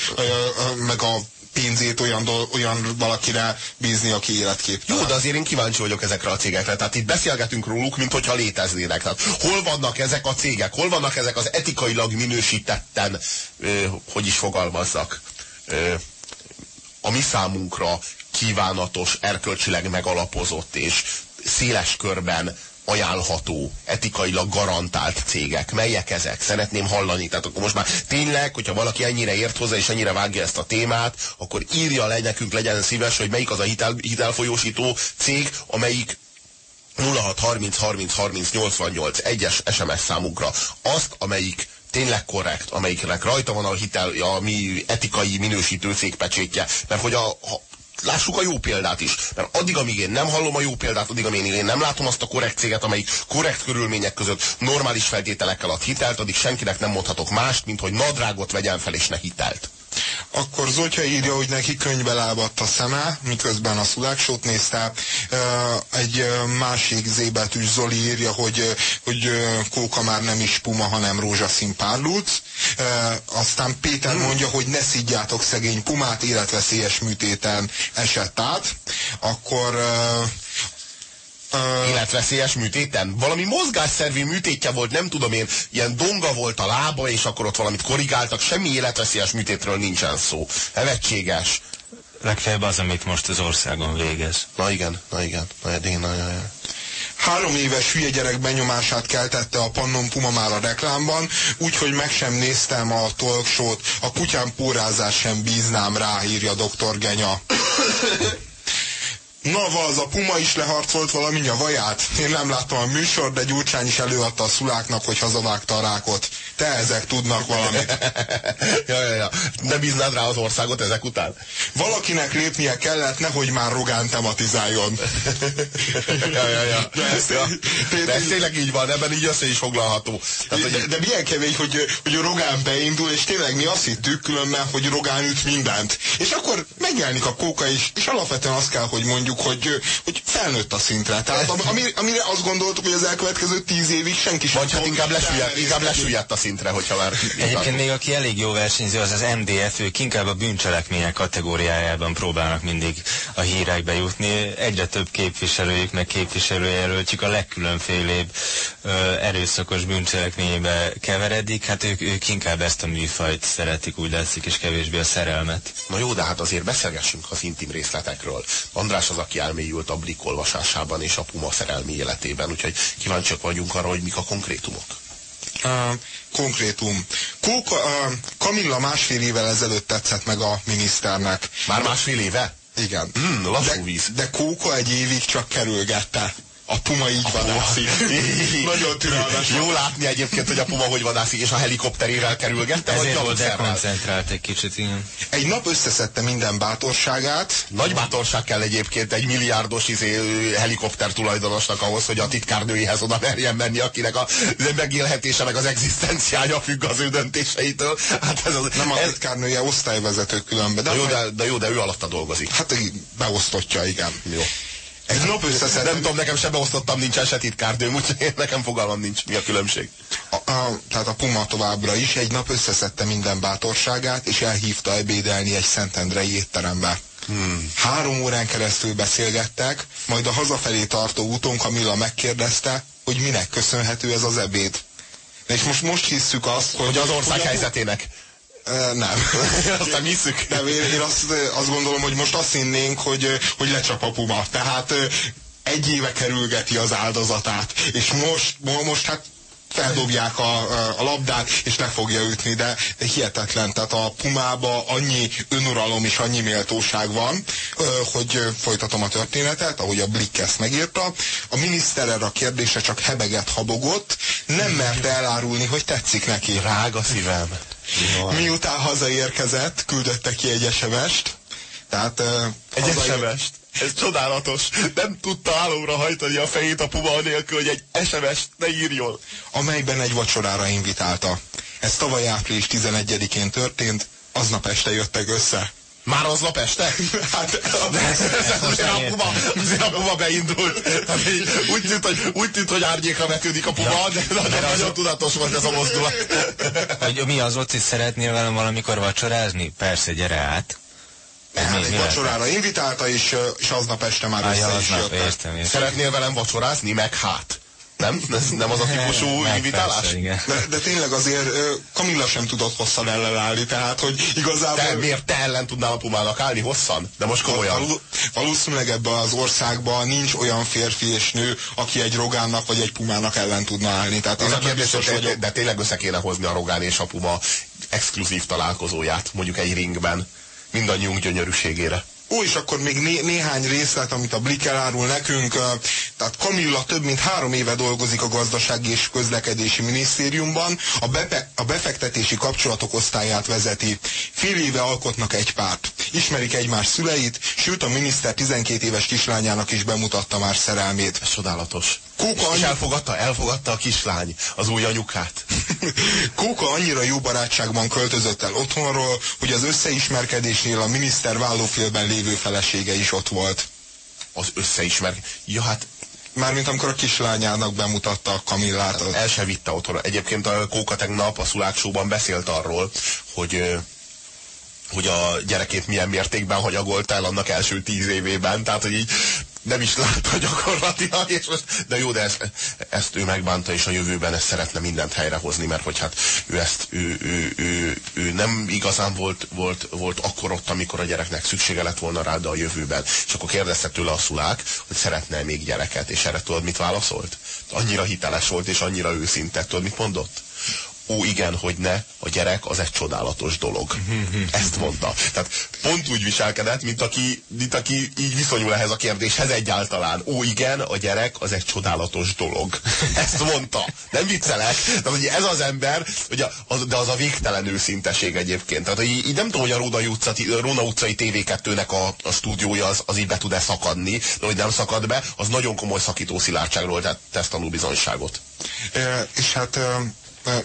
meg a pénzét olyan, olyan valakire bízni, aki életképtelen. Jó, de azért én kíváncsi vagyok ezekre a cégekre. Tehát itt beszélgetünk róluk, mint hogyha léteznének. Tehát hol vannak ezek a cégek? Hol vannak ezek az etikailag minősítetten, hogy is fogalmazzak, a mi számunkra kívánatos, erkölcsileg megalapozott és széles körben ajánlható, etikailag garantált cégek. Melyek ezek? Szeretném hallani. Tehát akkor most már tényleg, hogyha valaki ennyire ért hozzá, és ennyire vágja ezt a témát, akkor írja le nekünk, legyen szíves, hogy melyik az a hitel, hitelfolyósító cég, amelyik 0630 30 30 88 egyes SMS számunkra. Azt, amelyik tényleg korrekt, amelyiknek rajta van a hitel, a mi etikai minősítő cégpecsétje. Mert hogy a, lássuk a jó példát is. Mert addig, amíg én nem hallom a jó példát, addig, amíg én nem látom azt a korrekt céget, amelyik korrekt körülmények között normális feltételekkel ad hitelt, addig senkinek nem mondhatok mást, mint hogy nadrágot vegyen fel és ne hitelt. Akkor Zotya írja, hogy neki könyvbe lábadt a szeme, miközben a szuláksót nézte. Egy másik zébetűs Zoli írja, hogy, hogy Kóka már nem is puma, hanem rózsaszín párlúc. Aztán Péter hmm. mondja, hogy ne szidjátok szegény pumát, életveszélyes műtéten esett át. Akkor életveszélyes műtéten? Valami mozgásszervi műtétje volt, nem tudom én, ilyen donga volt a lába, és akkor ott valamit korrigáltak, semmi életveszélyes műtétről nincsen szó. Nevetséges. Legfeljebb az, amit most az országon végez. Na igen, na igen, na igen, na igen. Három éves hülye gyerek benyomását keltette a Pannon Puma már a reklámban, úgyhogy meg sem néztem a talkshow a kutyám pórázás sem bíznám rá, írja dr. Genya. Na, az a Puma is leharcolt valami vaját. Én nem láttam a műsor, de Gyurcsány is előadta a szuláknak, hogy hazavágta a rákot. te ezek tudnak valamit. ja, ja, ja. Ne bíznád rá az országot ezek után? Valakinek lépnie kellett, nehogy már Rogán tematizáljon. ja, ja, ja. De ez, ja. De ez tényleg így van, ebben így össze is foglalható. Tehát, de, de milyen kevés, hogy, hogy Rogán beindul, és tényleg mi azt hittük különben, hogy Rogán üt mindent. És akkor megjelenik a kóka, és, és alapvetően azt kell, hogy mondjuk, hogy, hogy felnőtt a szintre. Tehát ami, amire azt gondoltuk, hogy az elkövetkező tíz évig senki sem Vagy hát inkább lesüllyedt, inkább lesüllyedt a szintre, hogyha már... Egyébként még aki elég jó versenyző, az az MDF, ők inkább a bűncselekmények kategóriájában próbálnak mindig a hírekbe jutni. Egyre több képviselőjük, meg képviselőjelöltjük a legkülönfélébb ö, erőszakos bűncselekményébe keveredik. Hát ők, ők inkább ezt a műfajt szeretik, úgy látszik, és kevésbé a szerelmet. Na jó, de hát azért beszélgessünk az intim részletekről. András az, aki elmélyült a blik olvasásában és a Puma szerelmi életében, úgyhogy kíváncsiak vagyunk arra, hogy mik a konkrétumok. Uh, konkrétum. Kóka, uh, Kamilla másfél évvel ezelőtt tetszett meg a miniszternek. Már másfél éve? Igen. Mm, lassú de, víz. De Kóka egy évig csak kerülgette. A Puma így vadászik. Nagyon türelmes. Jó látni egyébként, hogy a Puma hogy vadászik, és a helikopterével kerülgette. Ezért volt dekoncentrált egy kicsit, igen. Egy nap összeszedte minden bátorságát. Nagy bátorság kell egyébként egy milliárdos izé, helikopter tulajdonosnak ahhoz, hogy a titkárnőihez oda merjen menni, akinek a megélhetése meg az egzisztenciája függ az ő döntéseitől. Hát ez az, Nem a ez... titkárnője osztályvezető különben. De, de, jó, de, de jó, de ő alatta dolgozik. Hát beosztottja, igen. Jó. Egy nap összeszedte... Nem tudom, nekem se beosztottam, nincsen se titkárdőm, úgyhogy nekem fogalmam nincs, mi a különbség. A, a, tehát a Puma továbbra is egy nap összeszedte minden bátorságát, és elhívta ebédelni egy Szentendrei étterembe. Hmm. Három órán keresztül beszélgettek, majd a hazafelé tartó úton Kamilla megkérdezte, hogy minek köszönhető ez az ebéd. És most most hisszük azt, hogy... Hogy az ország hogy helyzetének. Nem. azt nem hiszük. Nem, én, én azt, azt gondolom, hogy most azt hinnénk, hogy, hogy lecsap a puma. Tehát egy éve kerülgeti az áldozatát. És most, most hát feldobják a, a labdát, és le fogja ütni, de, de hihetetlen. Tehát a Pumába annyi önuralom és annyi méltóság van, hogy folytatom a történetet, ahogy a Blick ezt megírta. A miniszter erre a kérdése csak hebeget habogott, nem merte elárulni, hogy tetszik neki. Rága szívem. Miután hazaérkezett, küldötte ki egy SMS-t. Tehát, egy SMS-t? Ez csodálatos. Nem tudta álomra hajtani a fejét a puma nélkül, hogy egy SMS-t ne írjon. Amelyben egy vacsorára invitálta. Ez tavaly április 11-én történt, aznap este jöttek össze. Már aznap este? hát azért a puma, azért a puma beindult. úgy, tűnt, hogy, úgy tűnt, hogy árnyékra vetődik a puma, de, de, de nagyon tudatos volt ez a mozdulat. hogy mi az ott, hogy szeretnél velem valamikor vacsorázni? Persze, gyere át. Hát egy vacsorára invitálta, és, és aznap este már össze is jöttek. Értem, értem. Szeretnél velem vacsorázni, meg hát? Nem? Nem az a típusú invitálás? Persze, de, de tényleg azért Kamilla sem tudott hosszan ellenállni, tehát hogy igazából... Te miért te ellen tudnál a pumának állni hosszan? De most komolyan. Val valószínűleg ebben az országban nincs olyan férfi és nő, aki egy rogánnak vagy egy pumának ellen tudna állni. Tehát az a kérdés, hogy de tényleg össze kéne hozni a rogán és a puma exkluzív találkozóját, mondjuk egy ringben, mindannyiunk gyönyörűségére. Ó, és akkor még né néhány részlet, amit a Blik elárul nekünk. Tehát Kamilla több mint három éve dolgozik a gazdasági és közlekedési minisztériumban, a, bepe a befektetési kapcsolatok osztályát vezeti. Fél éve alkotnak egy párt. Ismerik egymás szüleit, sőt a miniszter 12 éves kislányának is bemutatta már szerelmét. Ez csodálatos. Kóka annyi... elfogadta, elfogadta a kislány az új anyukát. Kóka annyira jó barátságban költözött el otthonról, hogy az összeismerkedésnél a miniszter vállófélben lévő felesége is ott volt. Az összeismer... Ja, hát Mármint amikor a kislányának bemutatta a Kamillát. Hát el se vitte otthon. Egyébként a Kóka tegnap a Szuláksóban beszélt arról, hogy hogy a gyerekét milyen mértékben hanyagolt el annak első tíz évében, tehát hogy így nem is látta gyakorlatilag, és most, de jó, de ezt, ezt ő megbánta, és a jövőben ezt szeretne mindent helyrehozni, mert hogy hát ő ezt, ő, ő, ő, ő nem igazán volt, volt, volt akkor ott, amikor a gyereknek szüksége lett volna rá, de a jövőben. És akkor kérdezte tőle a szulák, hogy szeretne még gyereket, és erre tudod, mit válaszolt? Annyira hiteles volt, és annyira őszinte, tudod, mit mondott? Ó igen, hogy ne, a gyerek az egy csodálatos dolog. Ezt mondta. Tehát pont úgy viselkedett, mint aki, mint aki így viszonyul ehhez a kérdéshez egyáltalán. Ó igen, a gyerek az egy csodálatos dolog. Ezt mondta. Nem viccelek. De hogy ez az ember, ugye, az, de az a végtelen őszinteség egyébként. Tehát így, így nem tudom, hogy a Róna, utca, Róna utcai TV2-nek a, a stúdiója az, az így be tud-e szakadni, de hogy nem szakad be, az nagyon komoly szakító szilárdságról tesz tanúbizonyságot. E, és hát e,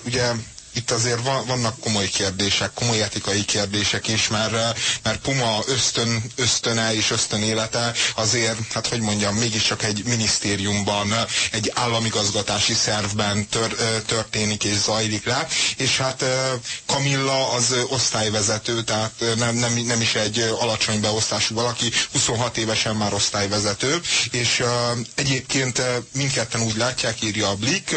ugye itt azért vannak komoly kérdések, komoly etikai kérdések is, mert, mert Puma ösztön, ösztöne és ösztönélete azért, hát hogy mondjam, mégiscsak egy minisztériumban, egy államigazgatási szervben tör, történik és zajlik le, és hát Kamilla az osztályvezető, tehát nem, nem, nem is egy alacsony beosztású valaki, 26 évesen már osztályvezető, és egyébként mindketten úgy látják, írja a Blik,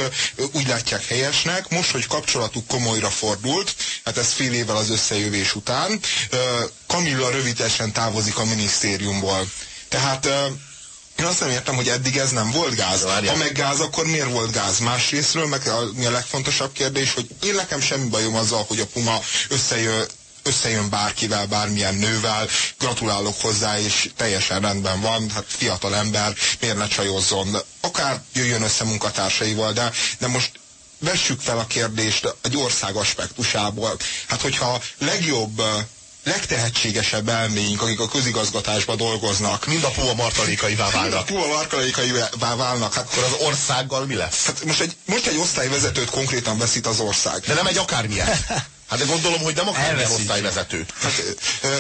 úgy látják helyesnek, most, hogy kapcsolatuk komolyra fordult, hát ez fél évvel az összejövés után. Kamilla rövidesen távozik a minisztériumból. Tehát én azt nem értem, hogy eddig ez nem volt gáz. Ha meg gáz, akkor miért volt gáz? Másrésztről, meg a, mi a legfontosabb kérdés, hogy én nekem semmi bajom azzal, hogy a Puma összejön, összejön bárkivel, bármilyen nővel, gratulálok hozzá, és teljesen rendben van, hát fiatal ember, miért ne csajozzon, akár jöjjön össze munkatársaival, de, de most vessük fel a kérdést egy ország aspektusából. Hát hogyha legjobb legtehetségesebb elméink, akik a közigazgatásban dolgoznak. Mind a Puma martalékaivá válnak. Mind a Puma martalékaivá válnak. Hát, Akkor az országgal mi lesz? Hát most egy, most egy osztályvezetőt konkrétan veszít az ország. De nem egy akármilyen. Hát de gondolom, hogy nem akar ilyen osztályvezető. Hát,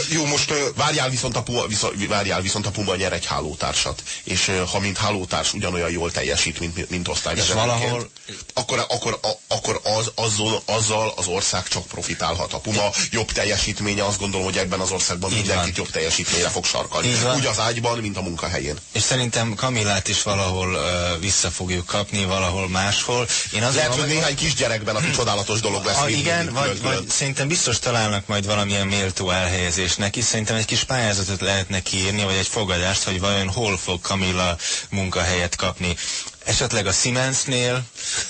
jó, most várjál viszont a Puma, viszont, várjál viszont a Puma nyer egy hálótársat. És ha mint hálótárs ugyanolyan jól teljesít, mint, mint osztályvezető. valahol... Akkor, akkor, akkor az, azzal, azzal az ország csak profitálhat. A Puma jobb teljesítménye, azt gondolom, hogy ebben az országban Így mindenkit van. jobb teljesítményre fog sarkalni. Úgy az ágyban, mint a munkahelyén. És szerintem Kamillát is valahol uh, vissza fogjuk kapni, valahol máshol. Én az Lehet, hogy néhány kisgyerekben, aki csodálatos dolog lesz. A, igen, vagy, vagy szerintem biztos találnak majd valamilyen méltó elhelyezést neki. Szerintem egy kis pályázatot lehetne írni, vagy egy fogadást, hogy vajon hol fog Kamilla munkahelyet kapni. Esetleg a Siemensnél,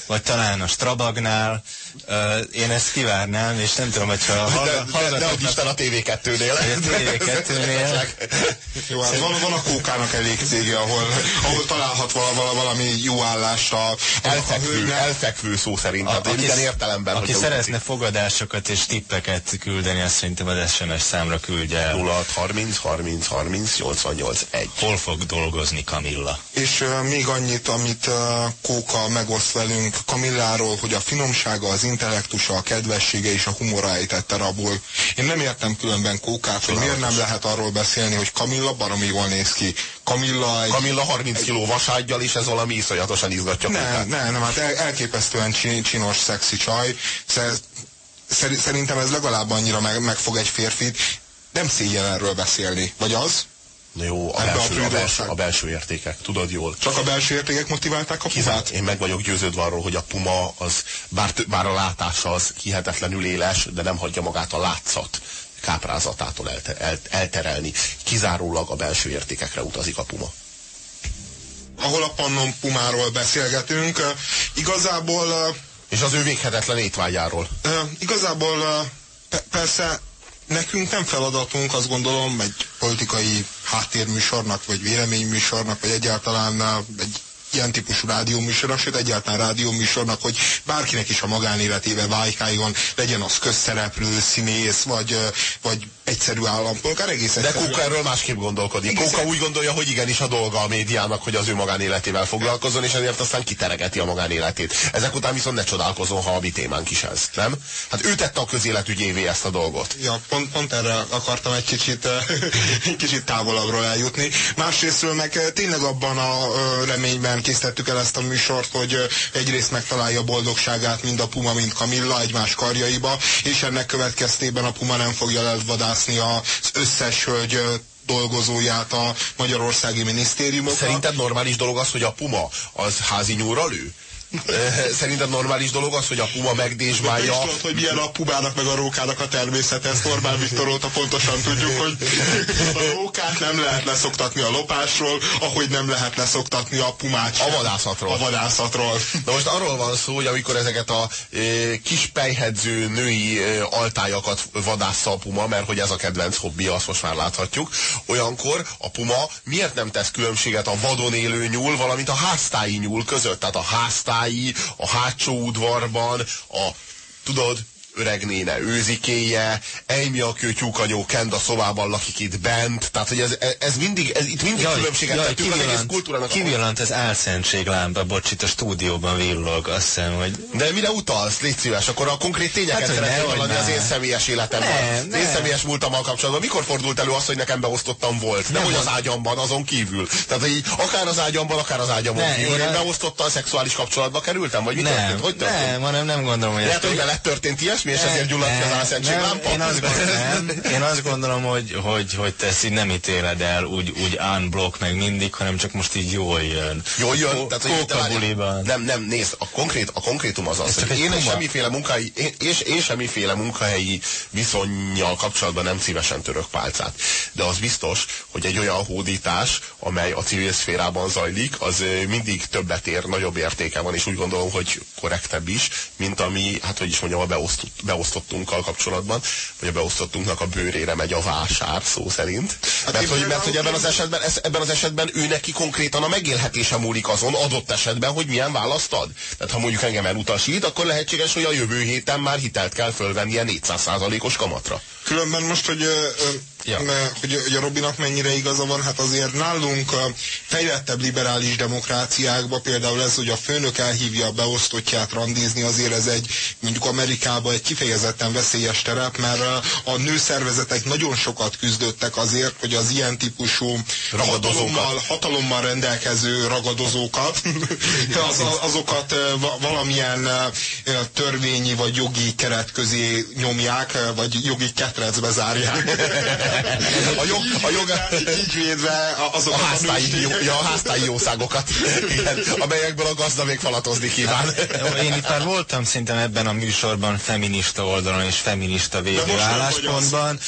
vagy talán a Strabagnál, Uh, én ezt kívárnám, és nem tudom, hogyha hallgatóknak... De, de, de, Isten a TV2-nél. A TV2-nél. jó, hát van, van a kókának elég cége, ahol, ahol találhat vala, valami jó állásra. Elfekvő, elfekvő szó szerint. A, hát aki, minden értelemben. Aki szeretne fogadásokat és tippeket küldeni, azt szerintem az SMS számra küldje el. 0 30 30 30 88 1. Hol fog dolgozni Kamilla? És uh, még annyit, amit uh, Kóka megoszt velünk Kamilláról, hogy a finomsága az az intellektusa, a kedvessége és a humora ejtette rabul. Én nem értem különben Kókát, hogy miért nem lehet arról beszélni, hogy Kamilla baromi jól néz ki. Kamilla, egy, Kamilla 30 egy, kiló vaságyjal, és ez valami iszonyatosan izgatja. Nem, nem, nem, hát el, elképesztően csinos, szexi csaj. Szerintem ez legalább annyira meg, megfog egy férfit. Nem szégyen erről beszélni. Vagy az? Na jó, a belső, a, belső, a belső értékek, tudod jól. Csak a belső értékek motiválták a Pumát? Én meg vagyok győződve arról, hogy a Puma az, bár, bár a látása az hihetetlenül éles, de nem hagyja magát a látszat káprázatától elte, el, elterelni. Kizárólag a belső értékekre utazik a Puma. Ahol a Pannon Pumáról beszélgetünk, igazából... És az ő véghetetlen étvágyáról. Igazából persze nekünk nem feladatunk, azt gondolom, egy politikai háttérműsornak, vagy véleményműsornak, vagy egyáltalán egy ilyen típusú rádióműsornak, sőt egyáltalán rádióműsornak, hogy bárkinek is a magánéletébe vájkáljon, legyen az közszereplő, színész, vagy, vagy egyszerű állampolgár, egész De Kóka erről másképp gondolkodik. Kóka úgy gondolja, hogy igenis a dolga a médiának, hogy az ő magánéletével foglalkozzon, és ezért aztán kiteregeti a magánéletét. Ezek után viszont ne csodálkozom, ha a mi témánk is ez, nem? Hát ő tette a közéletügyévé ezt a dolgot. Ja, pont, pont erre akartam egy kicsit, kicsit távolabbról eljutni. Másrésztről meg tényleg abban a reményben készítettük el ezt a műsort, hogy egyrészt megtalálja boldogságát mind a Puma, mind Kamilla egymás karjaiba, és ennek következtében a Puma nem fogja elvadászni az összes hölgy dolgozóját a magyarországi minisztériumokra. Szerinted normális dolog az, hogy a Puma az házi nyúra lő? Szerinted normális dolog az, hogy a puma megdésbálja? Tudod, hogy milyen a pumának meg a rókának a természete, ezt Orbán Viktor óta pontosan tudjuk, hogy a rókát nem lehet leszoktatni a lopásról, ahogy nem lehet leszoktatni a pumát sem. A vadászatról. A vadászatról. Na most arról van szó, hogy amikor ezeket a e, kis pejhedző női e, altájakat vadásza a puma, mert hogy ez a kedvenc hobbi, azt most már láthatjuk, olyankor a puma miért nem tesz különbséget a vadon élő nyúl, valamint a háztályi nyúl között? Tehát a háztályi, a hátsó udvarban, a tudod, öreg néne őzikéje, Amy a Kend a szobában lakik itt bent, tehát hogy ez, ez mindig, ez, itt mindig jaj, különbséget jaj, tettünk az egész kultúrának. Kivillant az álszentség lámpa, bocs, itt a stúdióban villog, azt hiszem, hogy... De mire utalsz, légy szíves, akkor a konkrét tényeket hát, szeretnél hallani az én személyes életemben. Ne, az én személyes múltammal kapcsolatban. Mikor fordult elő az, hogy nekem beosztottam volt? Nem, hogy az ágyamban, azon kívül. Tehát, hogy akár az ágyamban, akár az ágyamon ne, kívül. Én, én beosztottan szexuális kapcsolatba kerültem? Vagy mi nem, történt? Hogy történt? Nem, nem, nem gondolom, hogy Lehet, hogy veled történt ilyesmi, és ezért gyulladt nem, én azt, gondolom, nem, én azt gondolom, hogy, hogy, hogy te ezt így nem ítéled el úgy, úgy unblock meg mindig, hanem csak most így jól jön. Jól jön? Tehát, hogy nem, nem, nézd, a, konkrét, a konkrétum az az, hogy én, semmiféle munkai, én, és én semmiféle munkahelyi viszonyjal kapcsolatban nem szívesen török pálcát. De az biztos, hogy egy olyan hódítás, amely a civil szférában zajlik, az mindig többet ér, nagyobb értéke van, és úgy gondolom, hogy korrektebb is, mint ami, hát hogy is mondjam, a beosztott, beosztottunkkal kapcsolatban, vagy a beosztottunknak a bőrére megy a vásár szó szerint. Hát mert, hogy, mert hogy ebben az, esetben, ez, ebben az esetben ő neki konkrétan a megélhetése múlik azon adott esetben, hogy milyen választ ad. Tehát ha mondjuk engem elutasít, akkor lehetséges, hogy a jövő héten már hitelt kell fölvennie 400%-os kamatra. Különben most, hogy Ja. Hogy, hogy a Robinak mennyire igaza van, hát azért nálunk a fejlettebb liberális demokráciákban például ez, hogy a főnök elhívja a beosztottját randizni, azért ez egy, mondjuk Amerikában egy kifejezetten veszélyes terep, mert a nőszervezetek nagyon sokat küzdöttek azért, hogy az ilyen típusú hatalommal, hatalommal rendelkező ragadozókat, az, azokat valamilyen törvényi vagy jogi keret közé nyomják, vagy jogi ketrecbe zárják. A jog, a jog, így védve azokat a, háztályi, a, ja, a háztályi jószágokat, igen, amelyekből a gazda még falatozni kíván. Én itt már voltam szerintem ebben a műsorban feminista oldalon és feminista védő álláspontban.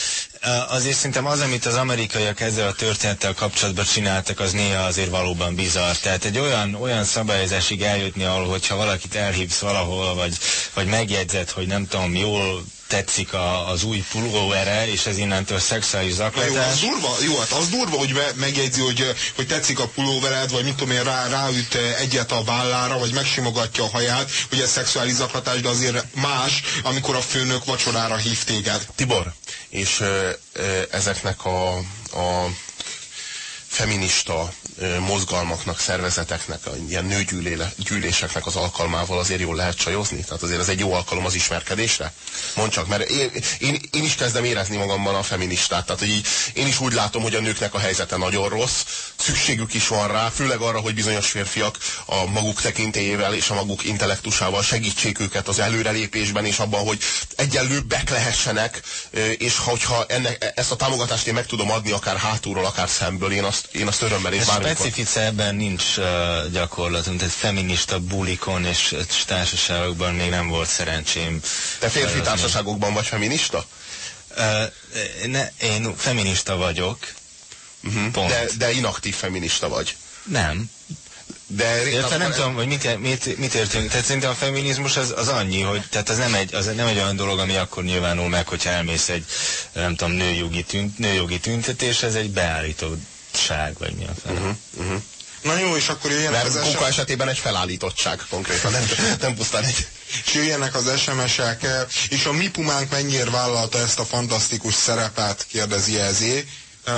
Azért szerintem az, amit az amerikaiak ezzel a történettel kapcsolatban csináltak, az néha azért valóban bizarr. Tehát egy olyan, olyan szabályozásig eljutni, ahol hogyha valakit elhívsz valahol, vagy, vagy megjegyzed, hogy nem tudom, jól tetszik a, az új pulóvere, és ez innentől szexuális zaklatás. Jó, az durva, jó, hát az durva, hogy me, megjegyzi, hogy, hogy tetszik a pulóvered, vagy mit tudom én, rá, ráüt egyet a vállára, vagy megsimogatja a haját, hogy ez szexuális zaklatás, de azért más, amikor a főnök vacsorára hív téged. Tibor, és ö, ö, ezeknek a, a feminista mozgalmaknak, szervezeteknek, ilyen nőgyűléseknek az alkalmával azért jól lehet csajozni? Tehát azért ez egy jó alkalom az ismerkedésre? Mondd csak, mert én, én, én is kezdem érezni magamban a feministát. Tehát, hogy így, én is úgy látom, hogy a nőknek a helyzete nagyon rossz, szükségük is van rá, főleg arra, hogy bizonyos férfiak a maguk tekintélyével és a maguk intellektusával segítsék őket az előrelépésben, és abban, hogy egyenlőbbek lehessenek, és hogyha ennek, ezt a támogatást én meg tudom adni, akár hátulról, akár szemből, én azt, én azt örömmel és bármikor specifice ebben nincs uh, gyakorlatunk, tehát feminista bulikon és társaságokban még nem volt szerencsém. Te férfi társaságokban vagy feminista? Uh, ne, én feminista vagyok. Uh mhm. -huh. Pont. De, de inaktív feminista vagy. Nem. De Érte, nem tudom, hogy mit, mit, mit értünk. Tehát szerintem a feminizmus az, az annyi, hogy tehát az nem, egy, az nem egy olyan dolog, ami akkor nyilvánul meg, hogyha elmész egy, nem tudom, nőjogi, tünt, nőjogi tüntetés, ez egy beállító felállítottság, vagy mi a fel. Uh-huh, uh-huh. Na jó, és akkor jöjjenek Mert az SMS... esetében egy felállítottság konkrétan, nem, nem pusztán egy... És jöjjenek az SMS-ek, és a mi pumánk mennyire vállalta ezt a fantasztikus szerepet, kérdezi Ezé.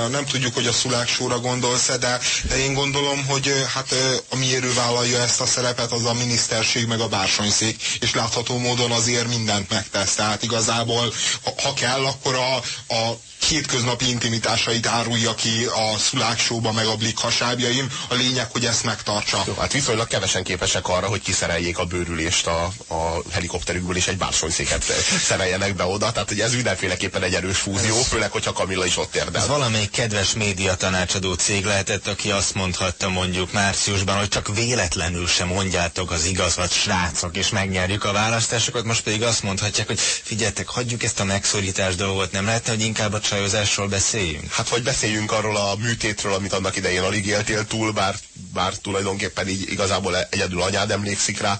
Nem tudjuk, hogy a szuláksóra gondolsz-e, de, de én gondolom, hogy hát amiért ő vállalja ezt a szerepet, az a miniszterség meg a bársonyszék, és látható módon azért mindent megtesz. Tehát igazából, ha, ha kell, akkor a, a hétköznapi intimitásait árulja ki a szuláksóba, meg a blik hasábjaim. A lényeg, hogy ezt megtartsa. Jó, hát viszonylag kevesen képesek arra, hogy kiszereljék a bőrülést a, a helikopterükből, és egy bársonyszéket szereljenek be oda. Tehát, hogy ez mindenféleképpen egy erős fúzió, főleg, hogyha Kamilla is ott érdel. Ez valamelyik kedves média tanácsadó cég lehetett, aki azt mondhatta mondjuk márciusban, hogy csak véletlenül sem mondjátok az igazat, srácok, és megnyerjük a választásokat, most pedig azt mondhatják, hogy figyeljetek, hagyjuk ezt a megszorítás dolgot, nem lehetne, hogy inkább a csajozásról beszéljünk? Hát vagy beszéljünk arról a műtétről, amit annak idején alig éltél túl, bár, bár tulajdonképpen így igazából egyedül anyád emlékszik rá,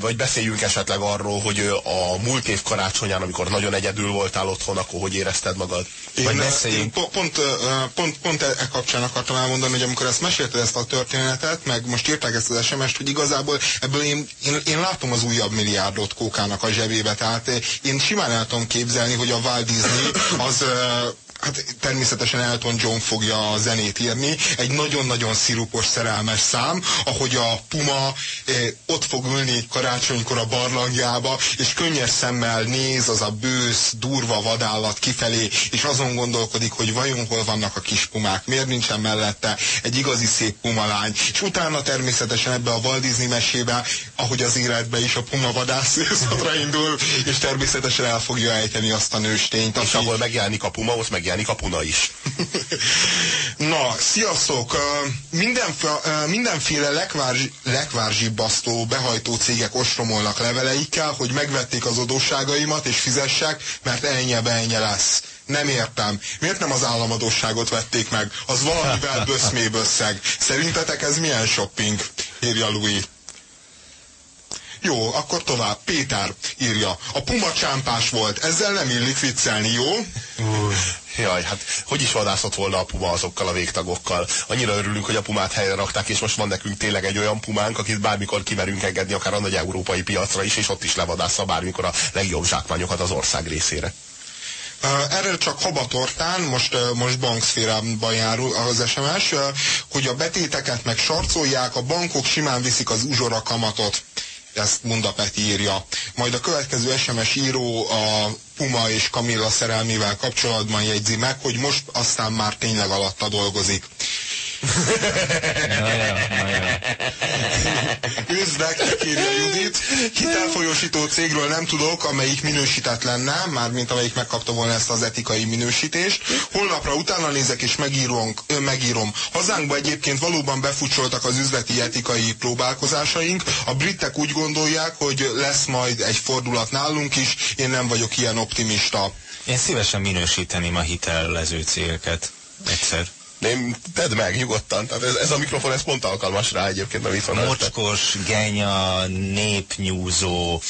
vagy beszéljünk esetleg arról, hogy a múlt év karácsonyán, amikor nagyon egyedül voltál otthon, akkor hogy érezted magad? Én, vagy beszéljünk. Én pont, pont, pont e kapcsán akartam elmondani, hogy amikor ezt mesélted ezt a történetet, meg most írták ezt az SMS-t, hogy igazából ebből én, én, én látom az újabb milliárdot kókának a zsebébe, tehát én simán el tudom képzelni, hogy a Walt Disney az uh, hát természetesen Elton John fogja a zenét írni, egy nagyon-nagyon szirupos szerelmes szám, ahogy a Puma eh, ott fog ülni karácsonykor a barlangjába, és könnyes szemmel néz az a bősz, durva vadállat kifelé, és azon gondolkodik, hogy vajon hol vannak a kis pumák, miért nincsen mellette egy igazi szép pumalány, és utána természetesen ebbe a Walt Disney mesébe, ahogy az életbe is a puma vadász indul, és természetesen el fogja ejteni azt a nőstényt. És aki... ahol megjelenik a puma, ott megjelenik a puna is. Na, sziasztok! Mindenféle, mindenféle lekvár, lekvárzsibbasztó behajtó cégek ostromolnak leveleikkel, hogy megvették az adósságaimat és fizessek, mert ennyi ennyi lesz. Nem értem. Miért nem az államadóságot vették meg? Az valamivel böszmébb összeg. Szerintetek ez milyen shopping? Írja Louis. Jó, akkor tovább. Péter írja. A puma csámpás volt, ezzel nem illik viccelni, jó? Uh. Jaj, hát hogy is vadászott volna a puma azokkal a végtagokkal? Annyira örülünk, hogy a pumát helyre rakták, és most van nekünk tényleg egy olyan pumánk, akit bármikor kimerünk engedni, akár a nagy európai piacra is, és ott is levadásza bármikor a legjobb zsákmányokat az ország részére. Erről csak habatortán, most, most bankszférában járul az SMS, hogy a betéteket meg sarcolják, a bankok simán viszik az uzsora kamatot ezt Munda Peti írja. Majd a következő SMS író a Puma és Kamilla szerelmével kapcsolatban jegyzi meg, hogy most aztán már tényleg alatta dolgozik. Üzlek, írja Judit. Hitelfolyósító cégről nem tudok, amelyik minősített lenne, mármint amelyik megkapta volna ezt az etikai minősítést. Holnapra utána nézek és megírom, ö, megírom. Hazánkba egyébként valóban befutcsoltak az üzleti etikai próbálkozásaink. A britek úgy gondolják, hogy lesz majd egy fordulat nálunk is. Én nem vagyok ilyen optimista. Én szívesen minősíteném a hitelező cégeket. Egyszer. Nem, tedd meg nyugodtan. Tehát ez, ez a mikrofon, ez pont alkalmas rá egyébként, mert itt van Mocskos, genya, népnyúzó,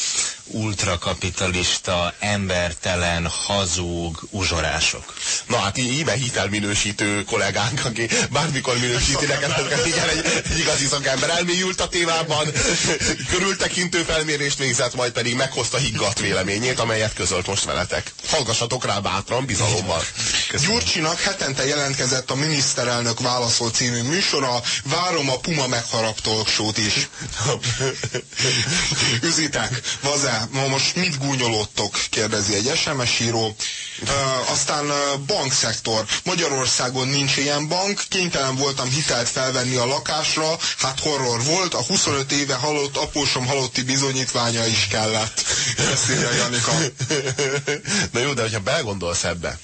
ultrakapitalista, embertelen, hazug, uzsorások. Na hát íme hitelminősítő kollégánk, aki bármikor minősíti neked ezeket, igen, egy, egy igazi szakember elmélyült a témában, körültekintő felmérést végzett, majd pedig meghozta higgadt véleményét, amelyet közölt most veletek. Hallgassatok rá bátran, bizalommal. Köszönöm. Gyurcsinak hetente jelentkezett a miniszterelnök válaszol című műsora, várom a Puma megharaptolksót is. Üzitek, vazá, ma most mit gúnyolódtok? kérdezi egy SMS író. Uh, aztán bankszektor. Magyarországon nincs ilyen bank, kénytelen voltam hitelt felvenni a lakásra, hát horror volt, a 25 éve halott apósom halotti bizonyítványa is kellett. Ezt írja Janika. Na jó, de hogyha belegondolsz ebbe,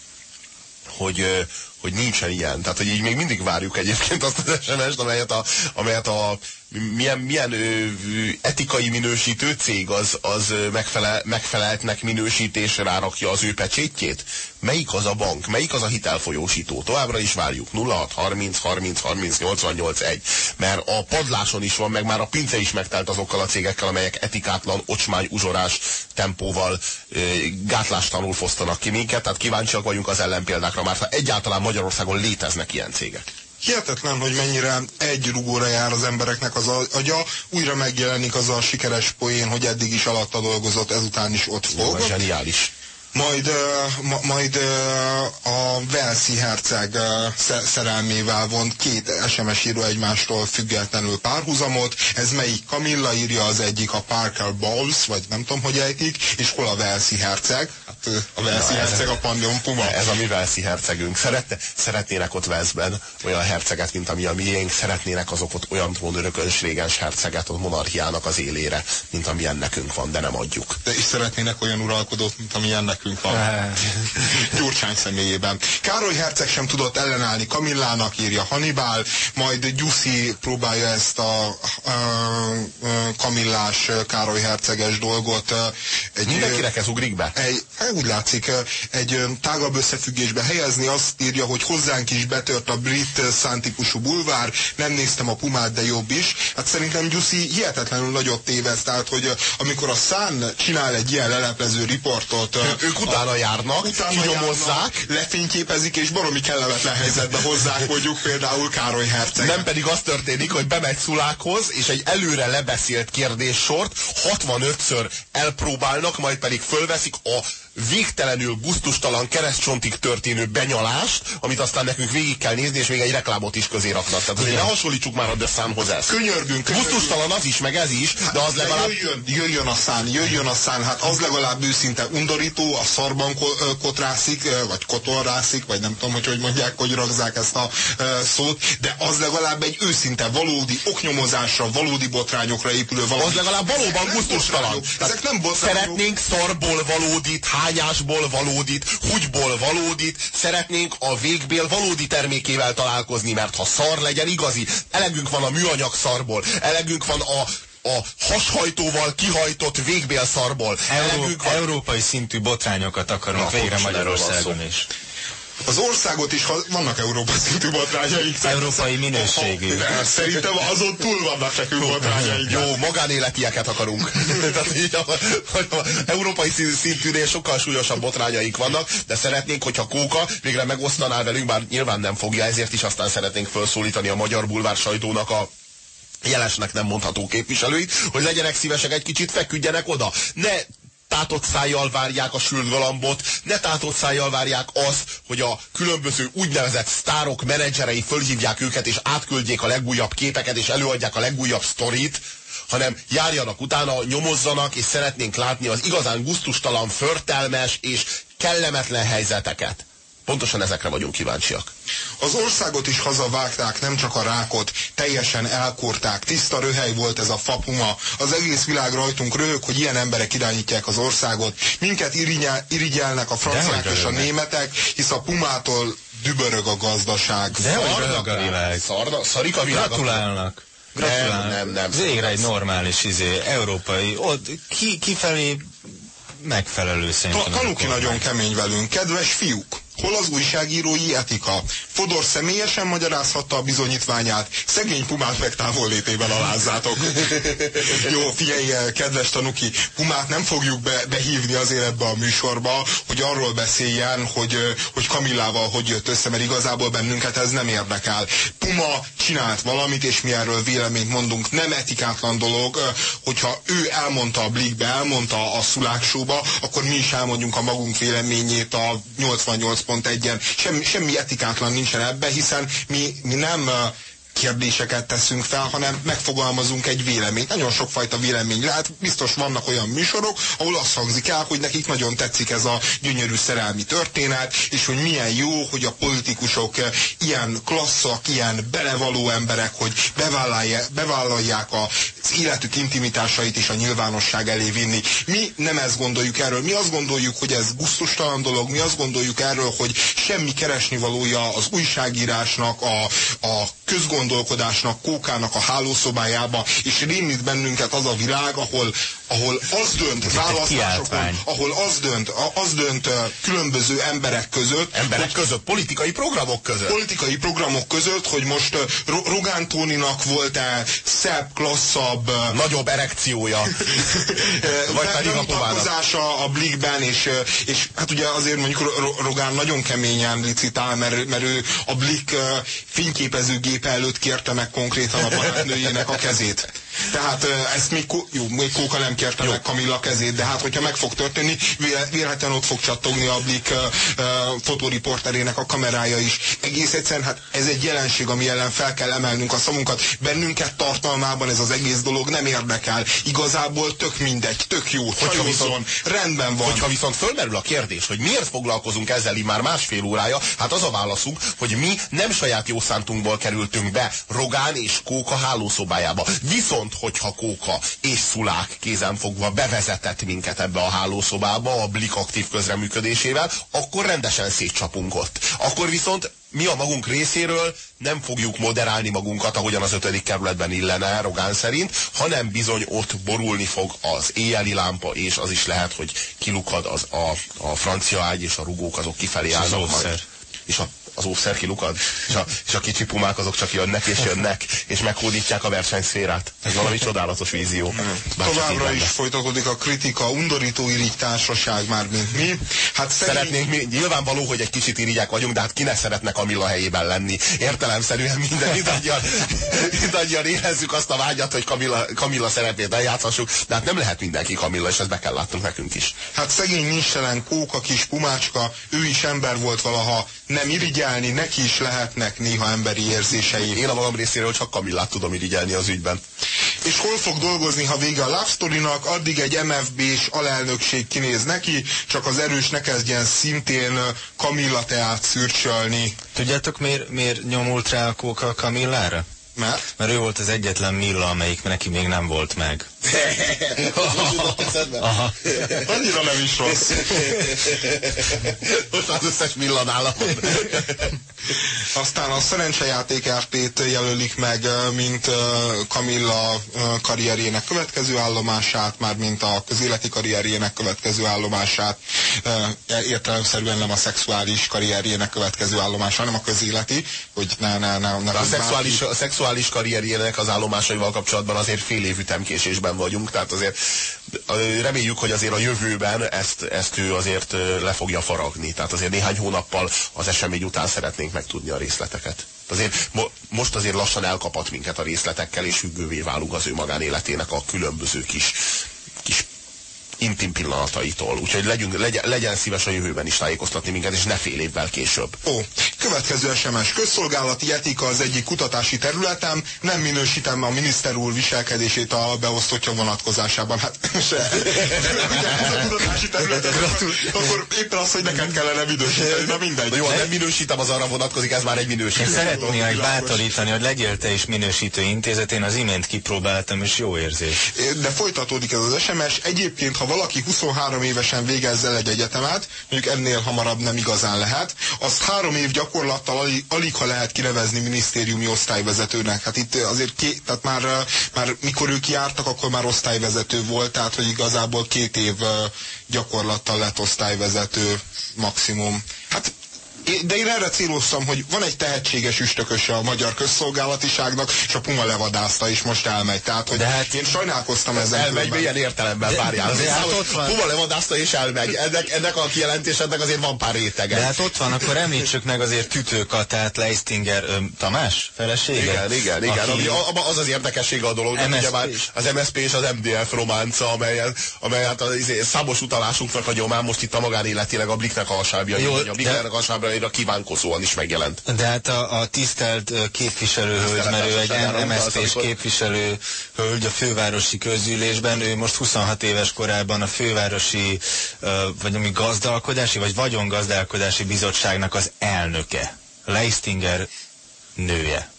hogy, hogy nincsen ilyen. Tehát, hogy így még mindig várjuk egyébként azt az SMS-t, amelyet a, amelyet a milyen, milyen ö, etikai minősítő cég az, az megfelel, megfeleltnek minősítésre rárakja az ő pecsétjét? Melyik az a bank? Melyik az a hitelfolyósító? Továbbra is várjuk. 06 30 30 30 88 1. Mert a padláson is van, meg már a pince is megtelt azokkal a cégekkel, amelyek etikátlan, ocsmány, uzsorás tempóval ö, gátlástanul fosztanak ki minket. Tehát kíváncsiak vagyunk az ellenpéldákra, már ha egyáltalán Magyarországon léteznek ilyen cégek. Hihetetlen, hogy mennyire egy rugóra jár az embereknek az agya, újra megjelenik az a sikeres poén, hogy eddig is alatta dolgozott, ezután is ott fog. Jó, zseniális. Majd, ma, majd a Velszi herceg szerelmével vont két SMS író egymástól függetlenül párhuzamot. Ez melyik Camilla írja az egyik a Parker Bowles, vagy nem tudom, hogy ejtik, és hol a Velszi herceg? Hát a Velszi Na, herceg a Pandion Puma. Ez a mi Velszi hercegünk. Szerette, szeretnének ott Velszben olyan herceget, mint ami a miénk. Szeretnének azok ott olyan trónörökös régens herceget a monarchiának az élére, mint amilyen nekünk van, de nem adjuk. De is szeretnének olyan uralkodót, mint amilyen nekünk van. Gyurcsány személyében. Károly herceg sem tudott ellenállni Kamillának, írja Hannibal, majd Gyuszi próbálja ezt a, a, a Kamillás Károly herceges dolgot egy, Mindenkinek ez ugrik be? Egy, hát úgy látszik, egy tágabb összefüggésbe helyezni, azt írja, hogy hozzánk is betört a brit szántípusú bulvár, nem néztem a Pumát, de jobb is. Hát szerintem Gyuszi hihetetlenül nagyot tévez, tehát hogy amikor a Szán csinál egy ilyen leleplező riportot, ők utána a, járnak, utána kinyomozzák, járnak, lefényképezik, és baromi kellemetlen helyzetbe hozzák mondjuk például Károly herceg. Nem pedig az történik, hogy bemegy Szulákhoz, és egy előre lebeszélt kérdéssort 65-ször elpróbálnak, majd pedig fölveszik a végtelenül guztustalan keresztcsontig történő benyalást, amit aztán nekünk végig kell nézni, és még egy reklámot is közé raknak. Tehát azért ne hasonlítsuk már a Sunhoz ezt. Könyörgünk. Guztustalan az is, meg ez is, de az legalább... Jöjjön, jöjjön a szán, jöjjön a szán, hát az legalább őszinte undorító, a szarban kotrászik, vagy kotorrászik, vagy nem tudom, hogy hogy mondják, hogy ragzák ezt a szót, de az legalább egy őszinte, valódi oknyomozásra, valódi botrányokra épülő valami. Az legalább valóban guztustalan. Ezek nem botrányok. Szeretnénk szarból valódit, hányásból valódit, húgyból valódit, szeretnénk a végbél valódi termékével találkozni, mert ha szar legyen igazi, elegünk van a műanyag szarból, elegünk van a a hashajtóval kihajtott végbélszarból. Euró, van... Európai szintű botrányokat akarunk Na, végre Magyarországon is. Az országot is, vannak Európa szintű botrányaink. Európai minőségű. De szerintem azon túl vannak nekünk botrányaink. Jó, magánéletieket akarunk. Tehát így, a, a, a, európai szintűnél sokkal súlyosabb botrányaink vannak, de szeretnénk, hogyha Kóka végre megosztaná velünk, bár nyilván nem fogja, ezért is aztán szeretnénk felszólítani a magyar bulvár sajtónak a jelesnek nem mondható képviselőit, hogy legyenek szívesek egy kicsit feküdjenek oda. Ne tátott szájjal várják a sült galambot, ne tátott szájjal várják azt, hogy a különböző úgynevezett sztárok, menedzserei fölhívják őket, és átküldjék a legújabb képeket, és előadják a legújabb sztorit, hanem járjanak utána, nyomozzanak, és szeretnénk látni az igazán guztustalan, förtelmes és kellemetlen helyzeteket. Pontosan ezekre vagyunk kíváncsiak. Az országot is hazavágták, nem csak a rákot, teljesen elkorták, tiszta röhely volt ez a fapuma. Az egész világ rajtunk röhög, hogy ilyen emberek irányítják az országot. Minket irigyelnek a franciák és a németek, hisz a pumától dübörög a gazdaság. De röhög a világ. Szarna, szarik a világ. Gratulálnak. Gratulálnak. Nem, nem, nem. Végre egy normális izé, európai, ott ki, kifelé megfelelő szerintem. Ta, Tanuki nagyon kemény velünk, kedves fiúk. Hol az újságírói etika? Fodor személyesen magyarázhatta a bizonyítványát, szegény Pumát meg távollétében alázzátok. Jó, figyelj, kedves tanuki, Pumát nem fogjuk be, behívni az életbe a műsorba, hogy arról beszéljen, hogy, hogy Kamillával hogy jött össze, mert igazából bennünket ez nem érdekel. Puma csinált valamit, és mi erről véleményt mondunk. Nem etikátlan dolog, hogyha ő elmondta a Blikbe, elmondta a Szuláksóba, akkor mi is elmondjunk a magunk véleményét a 88 8.1-en. Semmi, semmi etikátlan nincsen ebben, hiszen mi, mi nem kérdéseket teszünk fel, hanem megfogalmazunk egy véleményt. Nagyon sokfajta vélemény lehet. Biztos vannak olyan műsorok, ahol azt hangzik el, hogy nekik nagyon tetszik ez a gyönyörű szerelmi történet, és hogy milyen jó, hogy a politikusok ilyen klasszak, ilyen belevaló emberek, hogy bevállalják, bevállalják az életük intimitásait is a nyilvánosság elé vinni. Mi nem ezt gondoljuk erről. Mi azt gondoljuk, hogy ez gusztustalan dolog. Mi azt gondoljuk erről, hogy semmi keresnivalója az újságírásnak, a, a közgondolásnak, gondolkodásnak, kókának a hálószobájába, és rémít bennünket az a világ, ahol, ahol az dönt választásokon, ahol az dönt, az dönt különböző emberek között. Emberek hogy, között, politikai programok között. Politikai programok között, hogy most Rogán Tóninak volt-e szebb, klasszabb... Nagyobb erekciója. vagy pedig a a Blikben, és, és hát ugye azért mondjuk Rogán nagyon keményen licitál, mert, mert ő a Blik fényképezőgép előtt kérte meg konkrétan a barátnőjének a kezét. Tehát ezt még, jó, még Kóka nem kérte jó. meg Kamilla kezét, de hát hogyha meg fog történni, vélhetően ott fog csattogni a Blik uh, uh, fotóriporterének a kamerája is. Egész egyszerűen, hát ez egy jelenség, ami ellen fel kell emelnünk a szamunkat. Bennünket tartalmában ez az egész dolog nem érdekel. Igazából tök mindegy, tök jó, hogyha viszont, rendben van. Hogyha viszont fölmerül a kérdés, hogy miért foglalkozunk ezzel már másfél órája, hát az a válaszunk, hogy mi nem saját jó szántunkból kerültünk be Rogán és Kóka hálószobájába. Viszont, hogyha Kóka és Szulák kézenfogva bevezetett minket ebbe a hálószobába a Blik aktív közreműködésével, akkor rendesen szétcsapunk ott. Akkor viszont mi a magunk részéről nem fogjuk moderálni magunkat, ahogyan az ötödik kerületben illene, Rogán szerint, hanem bizony ott borulni fog az éjjeli lámpa, és az is lehet, hogy kilukad az a, a francia ágy, és a rugók azok kifelé állnak. És a az óvszer kilukad, és a, és a kicsi pumák azok csak jönnek és jönnek, és meghódítják a versenyszférát. Ez valami csodálatos vízió. Továbbra is folytatódik a kritika, undorító irigy társaság már, mint mi. Hát Szeretnénk mi, nyilvánvaló, hogy egy kicsit irigyek vagyunk, de hát ki ne szeretne Kamilla helyében lenni. Értelemszerűen minden, mindannyian, mindannyian érezzük azt a vágyat, hogy Kamilla, Kamilla szerepét eljátszhassuk, de hát nem lehet mindenki Kamilla, és ezt be kell látnunk nekünk is. Hát szegény Michelin, Kóka kis pumácska, ő is ember volt valaha, nem irigyel irigyelni, neki is lehetnek néha emberi érzései. Én a magam részéről csak Kamillát tudom irigyelni az ügyben. És hol fog dolgozni, ha vége a Love Story-nak, addig egy MFB-s alelnökség kinéz neki, csak az erős ne kezdjen szintén Kamilla teát szürcsölni. Tudjátok, miért, miért nyomult rá a kóka Kamillára? Mert? Mert ő volt az egyetlen Milla, amelyik neki még nem volt meg. Aha. Annyira nem is rossz. Most az összes Milla nála. Aztán a szerencsejáték RT-t jelölik meg, mint Kamilla karrierjének következő állomását, már mint a közéleti karrierjének következő állomását, értelemszerűen nem a szexuális karrierjének következő állomását, hanem a közéleti, hogy ne, ne, ne, ne a, szexuális, a szexuális karrierjének az állomásaival kapcsolatban azért fél év ütemkésésben vagyunk, tehát azért reméljük, hogy azért a jövőben ezt, ezt ő azért le fogja faragni. Tehát azért néhány hónappal az esemény után szeretnénk megtudni a részleteket. Azért mo most azért lassan elkapat minket a részletekkel, és függővé válunk az ő magánéletének a különböző kis intim pillanataitól. Úgyhogy legyünk, legyen, legyen szíves a jövőben is tájékoztatni minket, és ne fél évvel később. Ó, következő SMS. Közszolgálati etika az egyik kutatási területem. Nem minősítem a miniszter úr viselkedését a beosztottja vonatkozásában. Hát se. ez a kutatási területem. Akkor éppen az, hogy neked kellene minősíteni. Na mindegy. Na jó, nem minősítem, az arra vonatkozik, ez már egy minősítő. Szeretnék bátorítani, hogy legyél te is minősítő intézet. Én az imént kipróbáltam, és jó érzés. De folytatódik ez az SMS. Egyébként, ha valaki 23 évesen végezz el egy egyetemet, mondjuk ennél hamarabb nem igazán lehet, azt három év gyakorlattal alig, alig ha lehet kinevezni minisztériumi osztályvezetőnek. Hát itt azért ké, tehát már, már mikor ők jártak, akkor már osztályvezető volt, tehát hogy igazából két év gyakorlattal lett osztályvezető maximum. Hát de én erre céloztam, hogy van egy tehetséges üstököse a magyar közszolgálatiságnak, és a Puma levadázta, és most elmegy. Tehát, hogy de hát én sajnálkoztam ezzel. Elmegy, milyen értelemben várjál. De, de hát ott van. Puma levadázta, és elmegy. Ennek, ennek a kijelentésednek azért van pár rétege. De hát ott van, akkor említsük meg azért tütőkatát, Leistinger Tamás felesége. Igen, igen, igen. Aki... Ami, az az érdekessége a dolog, ugye már az MSP és az MDF románca, amelyen, amely hát az, izé, számos utalásunknak a nyomán most itt a magánéletileg a Bliknek a alsábja, a Bliknek a alsábja annyira kívánkozóan is megjelent. De hát a, a tisztelt képviselőhölgy, mert ő egy MSZP-s képviselő hölgy a fővárosi közgyűlésben, ő most 26 éves korában a fővárosi vagy ami gazdálkodási, vagy vagyongazdálkodási bizottságnak az elnöke. Leistinger nője.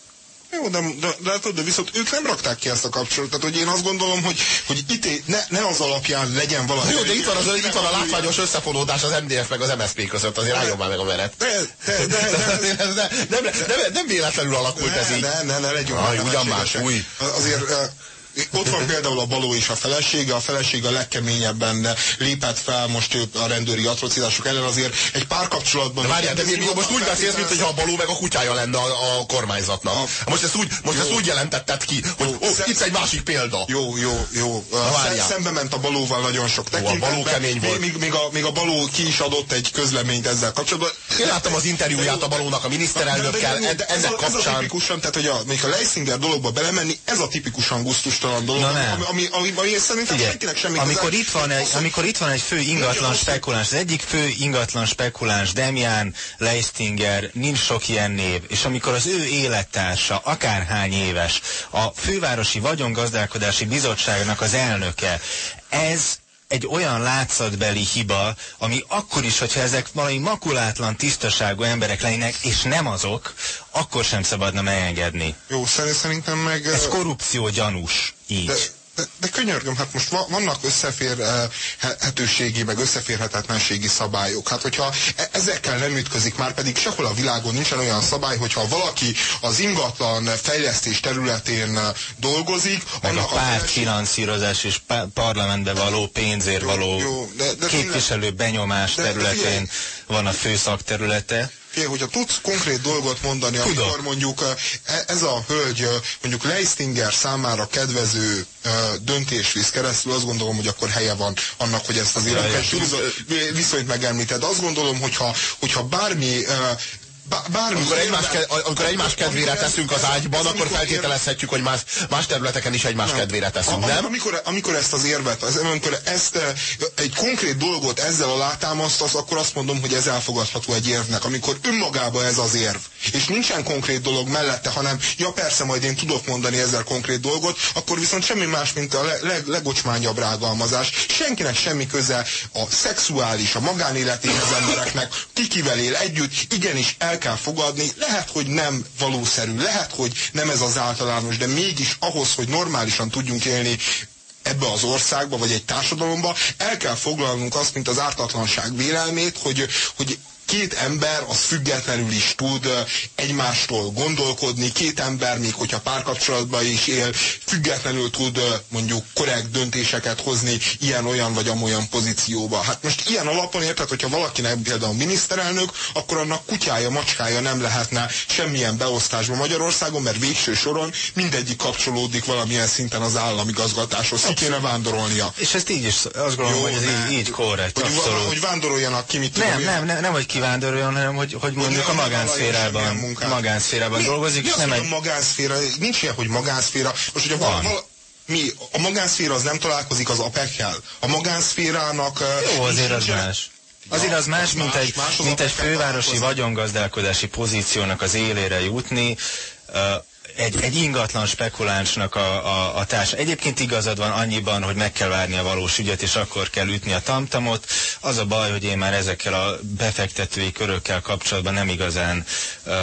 Jó, de, de, de, de, de viszont ők nem rakták ki ezt a kapcsolatot, hogy én azt gondolom, hogy, hogy itt ne, ne az alapján legyen valami. Jó, de itt van, az, itt van a látványos összefonódás az MDF meg az MSZP között, azért álljon már meg a meret. De, de, de, de, de, nem, nem, nem véletlenül alakult ez így. Ne, ne, ne legyünk. Aj, ugyan már, új. Azért ott van például a Baló és a felesége, a felesége a legkeményebben lépett fel most a rendőri atrocitások ellen, azért egy párkapcsolatban... De várjál, de mi, mi most úgy beszélsz, mint hogy a Baló meg a kutyája lenne a, a kormányzatnak. A, most ezt úgy, most ezt úgy jelentetted ki, hogy jó, ó, szem, itt egy másik példa. Jó, jó, jó. Na, szembe ment a Balóval nagyon sok tekintetben. A Baló kemény volt. Még, még, a, még a Baló ki is adott egy közleményt ezzel kapcsolatban. Én láttam az interjúját a Balónak a miniszterelnökkel ennek kapcsán. Ez a tipikusan, tehát hogy a, még a Leisinger dologba belemenni, ez a tipikusan gusztustalan gusztustalan dolog, Na nem. ami, ami, ami, ami szerintem senkinek semmi amikor itt, van egy, amikor itt van egy fő ingatlan spekuláns, az egyik fő ingatlan spekuláns, Demian Leistinger, nincs sok ilyen név, és amikor az ő élettársa, akárhány éves, a fővárosi vagyongazdálkodási bizottságnak az elnöke, ez egy olyan látszatbeli hiba, ami akkor is, hogyha ezek valami makulátlan, tisztaságú emberek lennének, és nem azok, akkor sem szabadna megengedni. Jó, szerint- szerintem meg... Ez korrupció gyanús, így. De, de, de könyörgöm, hát most va, vannak összeférhetőségi, meg összeférhetetlenségi szabályok. Hát hogyha e- ezekkel nem ütközik, már pedig sehol a világon nincsen olyan szabály, hogyha valaki az ingatlan fejlesztés területén eh, dolgozik, meg a annak párt feleség- finanszírozás és pá- parlamentbe való pénzért való jó, de- de képviselő benyomás de- de területén figyelj. van a fő szakterülete. Figyelj, hogyha tudsz konkrét dolgot mondani, Tudok. amikor mondjuk eh, ez a hölgy eh, mondjuk Leistinger számára kedvező eh, döntés visz keresztül, azt gondolom, hogy akkor helye van annak, hogy ezt az érdekes viszonyt megemlíted. Azt gondolom, hogyha, hogyha bármi bá- bármi Amikor egymás, érve- ke- amikor egymás kedvére teszünk az ágyban, ez akkor feltételezhetjük, hogy más, más területeken is egymás kedvére teszünk, nem? Amikor, amikor ezt az érvet, az, amikor ezt egy konkrét dolgot ezzel alátámasztasz, akkor azt mondom, hogy ez elfogadható egy érvnek. Amikor önmagában ez az érv, és nincsen konkrét dolog mellette, hanem ja persze, majd én tudok mondani ezzel konkrét dolgot, akkor viszont semmi más, mint a le, leg, legocsmányabb rágalmazás. Senkinek semmi köze a szexuális, a magánéletéhez embereknek, kikivel él együtt, igenis el kell fogadni, lehet, hogy nem valószerű, lehet, hogy nem ez az általános, de mégis ahhoz, hogy normálisan tudjunk élni ebbe az országba, vagy egy társadalomba, el kell foglalnunk azt, mint az ártatlanság vélelmét, hogy, hogy két ember az függetlenül is tud egymástól gondolkodni, két ember, még hogyha párkapcsolatban is él, függetlenül tud mondjuk korrekt döntéseket hozni ilyen-olyan vagy amolyan pozícióba. Hát most ilyen alapon érted, hogyha valakinek például miniszterelnök, akkor annak kutyája, macskája nem lehetne semmilyen beosztásban Magyarországon, mert végső soron mindegyik kapcsolódik valamilyen szinten az államigazgatáshoz. Ki kéne vándorolnia. És ezt így is, azt gondolom, hogy ez így, így korrekt, hogy, abszolút. hogy vándoroljanak ki, mit tudom Nem, nem, nem, nem, hogy kivándoroljon, hanem hogy, hogy mondjuk a magánszférában, magánszférában Mi- dolgozik, mi és nem hogy egy... a magánszféra, nincs ilyen, hogy magánszféra. Most, hogyha Van. val, mi, a magánszféra az nem találkozik az APEC-kel. A magánszférának... Jó, azért az más. Azért az más, mint egy, mint egy fővárosi vagyongazdálkodási pozíciónak az élére jutni, ö, egy, egy ingatlan spekulánsnak a, a, a társ. Egyébként igazad van annyiban, hogy meg kell várni a valós ügyet, és akkor kell ütni a tamtamot. Az a baj, hogy én már ezekkel a befektetői körökkel kapcsolatban nem igazán uh,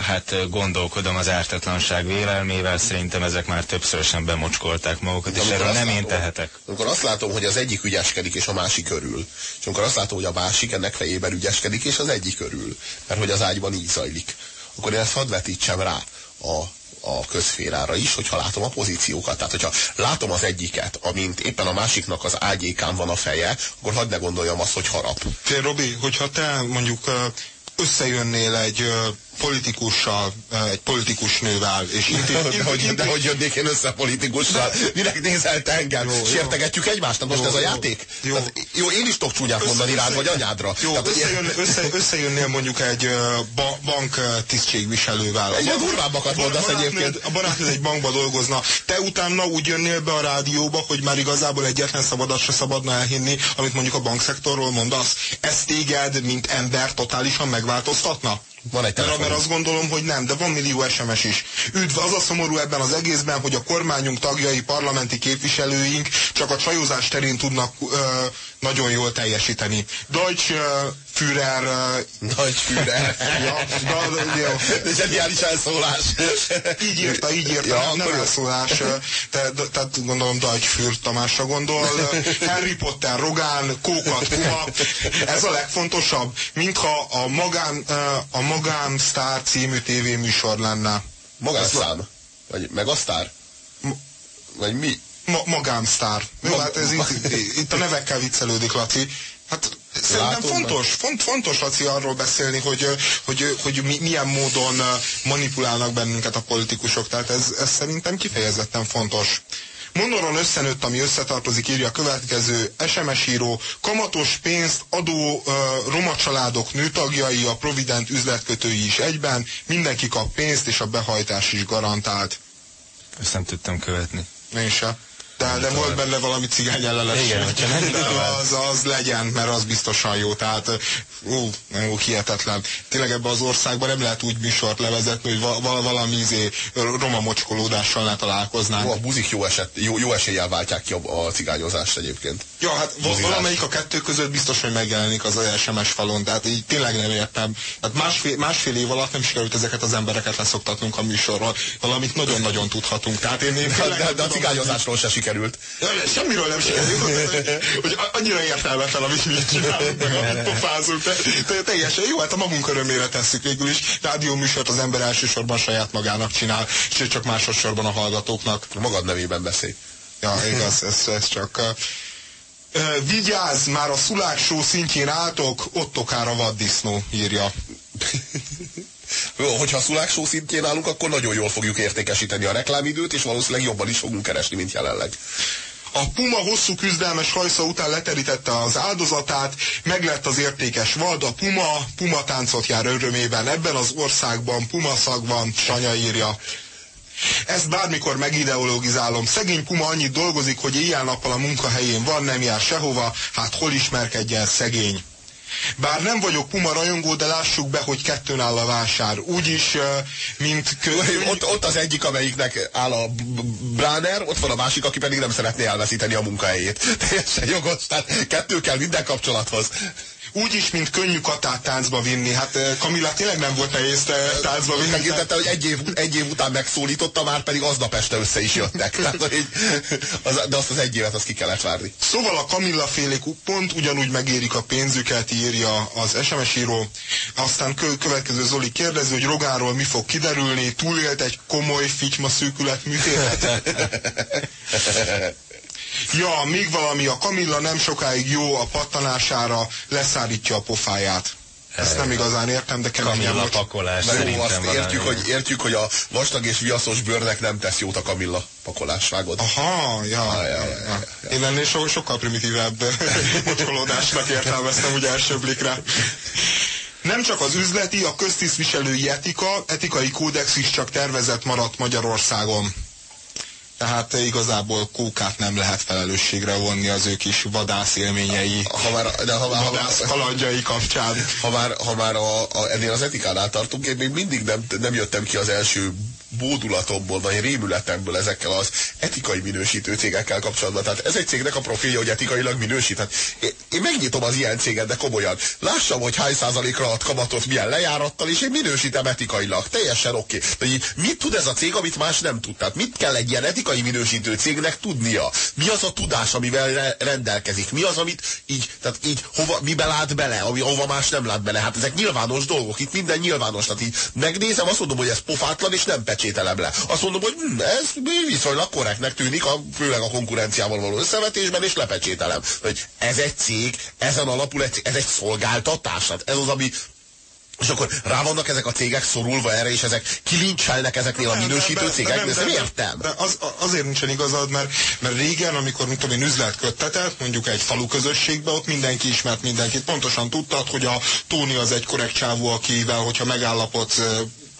hát gondolkodom az ártatlanság vélelmével. Szerintem ezek már többszörösen bemocskolták magukat, és erről nem én látom- tehetek. Amikor azt látom, hogy az egyik ügyeskedik, és a másik örül. És amikor azt látom, hogy a másik ennek fejében ügyeskedik, és az egyik örül. Mert hogy az ágyban így zajlik. Akkor én ezt hadd vetítsem rá a, a közférára is, hogyha látom a pozíciókat. Tehát, hogyha látom az egyiket, amint éppen a másiknak az ágyékán van a feje, akkor hadd ne gondoljam azt, hogy harap. Fél, Robi, hogyha te mondjuk összejönnél egy politikussal, ö, egy politikus nővel, és De hogy, de hogy jönnék én össze politikussal? Minek nézel te engem? Jó, jó. Sértegetjük egymást? Tehát most Jó, ez a jó. játék? Jó. Tehát, jó, én is tudok csúnyát mondani rád, vagy anyádra. Jó, Tehát, összejön, össze, összejönnél mondjuk egy ö, ba, bank ö, tisztségviselővel. Durvábbakat A mondasz barátnőd- egyébként. A barátnőd egy bankba dolgozna. Te utána úgy jönnél be a rádióba, hogy már igazából egyetlen szabadat se szabadna elhinni, amit mondjuk a bankszektorról mondasz. Ez téged, mint ember totálisan megváltoztatna? Van egy Mert, mert azt gondolom, hogy nem, de van millió SMS is. Üdv, az a szomorú ebben az egészben, hogy a kormányunk tagjai, parlamenti képviselőink csak a csajozás terén tudnak ö, nagyon jól teljesíteni. Deutsch ö, Führer... Nagy Führer. ja, da, da, jó. De zseniális elszólás. Így írta, így írta, Ja, ja, nem jó. elszólás. ö, te- Tehát gondolom Deutsch Führer Tamásra gondol. Harry Potter, Rogán, Kókat, Puha. Ez a legfontosabb, mintha a Magán, a Magán Sztár című tévéműsor lenne. Magánszám. Vagy megasztár? Vagy mi? Ma, magámsztár. Jó, Mag- hát ez itt, itt a nevekkel viccelődik, Laci. Hát szerintem Látom, fontos, font, fontos, Laci, arról beszélni, hogy, hogy, hogy mi, milyen módon manipulálnak bennünket a politikusok. Tehát ez, ez szerintem kifejezetten fontos. Monoron összenőtt, ami összetartozik, írja a következő SMS író. Kamatos pénzt adó uh, roma családok nőtagjai, a Provident üzletkötői is egyben. Mindenki kap pénzt, és a behajtás is garantált. Ezt nem tudtam követni. Én sem. De, de volt benne valami cigány ellenes. Igen, hogyha nem de az, az legyen, mert az biztosan jó. Tehát, ú, ú hihetetlen. Tényleg ebben az országban nem lehet úgy műsort levezetni, hogy va, va, valami izé, roma mocskolódással ne találkoznánk. Ó, a buzik jó, eset, jó, jó eséllyel váltják ki a, a cigányozást egyébként. Ja, hát Buzizás. valamelyik a kettő között biztos, hogy megjelenik az SMS falon, tehát így tényleg nem értem. Hát másfél, másfél év alatt nem sikerült ezeket az embereket leszoktatnunk a műsorról. Valamit nagyon-nagyon tudhatunk. Tehát én, én De, de, de a cigányozásról se sikerült. Ja, Semmiről nem sikerült, hogy- annyira értelmetlen, amit mi csinálunk, meg amit pofázunk. Teljesen jó, hát a magunk örömére tesszük végül is. Rádióműsort az ember elsősorban saját magának csinál, és csak másodszorban a hallgatóknak. Magad nevében beszélj. Ja, igaz, ez, ez csak... Uh, vigyázz, már a szuláksó szintjén álltok, ott okára vaddisznó, írja. Hogyha a szuláksó szintjén állunk, akkor nagyon jól fogjuk értékesíteni a reklámidőt, és valószínűleg jobban is fogunk keresni, mint jelenleg. A puma hosszú küzdelmes hajsza után leterítette az áldozatát, meglett az értékes vad, puma, puma táncot jár örömében, ebben az országban puma szag van, Sanya írja. Ezt bármikor megideologizálom. Szegény Puma annyit dolgozik, hogy éjjel-nappal a munkahelyén van, nem jár sehova, hát hol ismerkedjen szegény. Bár nem vagyok Puma rajongó, de lássuk be, hogy kettőn áll a vásár. Úgyis, mint. Ott, ott az egyik, amelyiknek áll a Bráner, ott van a másik, aki pedig nem szeretné elveszíteni a munkahelyét. Teljesen jogos, tehát kettő kell minden kapcsolathoz. Úgyis, mint könnyű katát táncba vinni. Hát ö, Kamilla tényleg nem volt nehéz táncba vinni. Megértette, hogy egy év, egy év után megszólította, már pedig aznap este össze is jöttek. Tehát, hogy így, az, de azt az egy évet azt ki kellett várni. Szóval a Kamilla félék pont ugyanúgy megérik a pénzüket, írja az SMS író. Aztán kö következő Zoli kérdező, hogy Rogáról mi fog kiderülni, túlélt egy komoly fityma szűkület műtétet. ja, még valami, a Kamilla nem sokáig jó a pattanására, leszárítja a pofáját. Ezt nem igazán értem, de keményen Kamilla most. pakolás Na jó, azt értjük hogy, értjük, hogy a vastag és viaszos bőrnek nem tesz jót a Kamilla pakolás, vágod? Aha, ja, Ah, ja, ja, ja, ja, ja. Én ennél so, sokkal primitívebb mocskolódásnak értelmeztem ugye első blikre. Nem csak az üzleti, a köztisztviselői etika, etikai kódex is csak tervezett maradt Magyarországon. Tehát igazából kókát nem lehet felelősségre vonni az ő kis vadász élményei, Ha már, de ha már, vadász kalandjai kapcsán. ha már, ha már a, a, ennél az etikánál tartunk, én még mindig nem, nem jöttem ki az első bódulatomból, vagy rémületemből ezekkel az etikai minősítő cégekkel kapcsolatban. Tehát ez egy cégnek a profilja, hogy etikailag minősít. Hát én, megnyitom az ilyen céget, de komolyan. Lássam, hogy hány százalékra ad kamatot, milyen lejárattal, és én minősítem etikailag. Teljesen oké. Okay. így mit tud ez a cég, amit más nem tud? Tehát mit kell egy ilyen etikai minősítő cégnek tudnia? Mi az a tudás, amivel re rendelkezik? Mi az, amit így, tehát így hova, mibe lát bele, ami, hova más nem lát bele? Hát ezek nyilvános dolgok, itt minden nyilvános. Tehát így megnézem, azt mondom, hogy ez pofátlan, és nem pecsételem le. Azt mondom, hogy hm, ez viszonylag korrektnek tűnik, a, főleg a konkurenciával való összevetésben, és lepecsételem. Hogy ez egy cég, ezen alapul egy cég, ez egy szolgáltatás. Hát ez az, ami és akkor rá vannak ezek a cégek szorulva erre, és ezek kilincselnek ezeknél a Nem, minősítő nem, cégeknél. Ezt nem nem, értem. De az, azért nincsen igazad, mert, mert régen, amikor mit tudom én, üzlet köttetett, mondjuk egy falu közösségbe, ott mindenki ismert mindenkit. Pontosan tudtad, hogy a Tóni az egy korrekt csávó, akivel, hogyha megállapodsz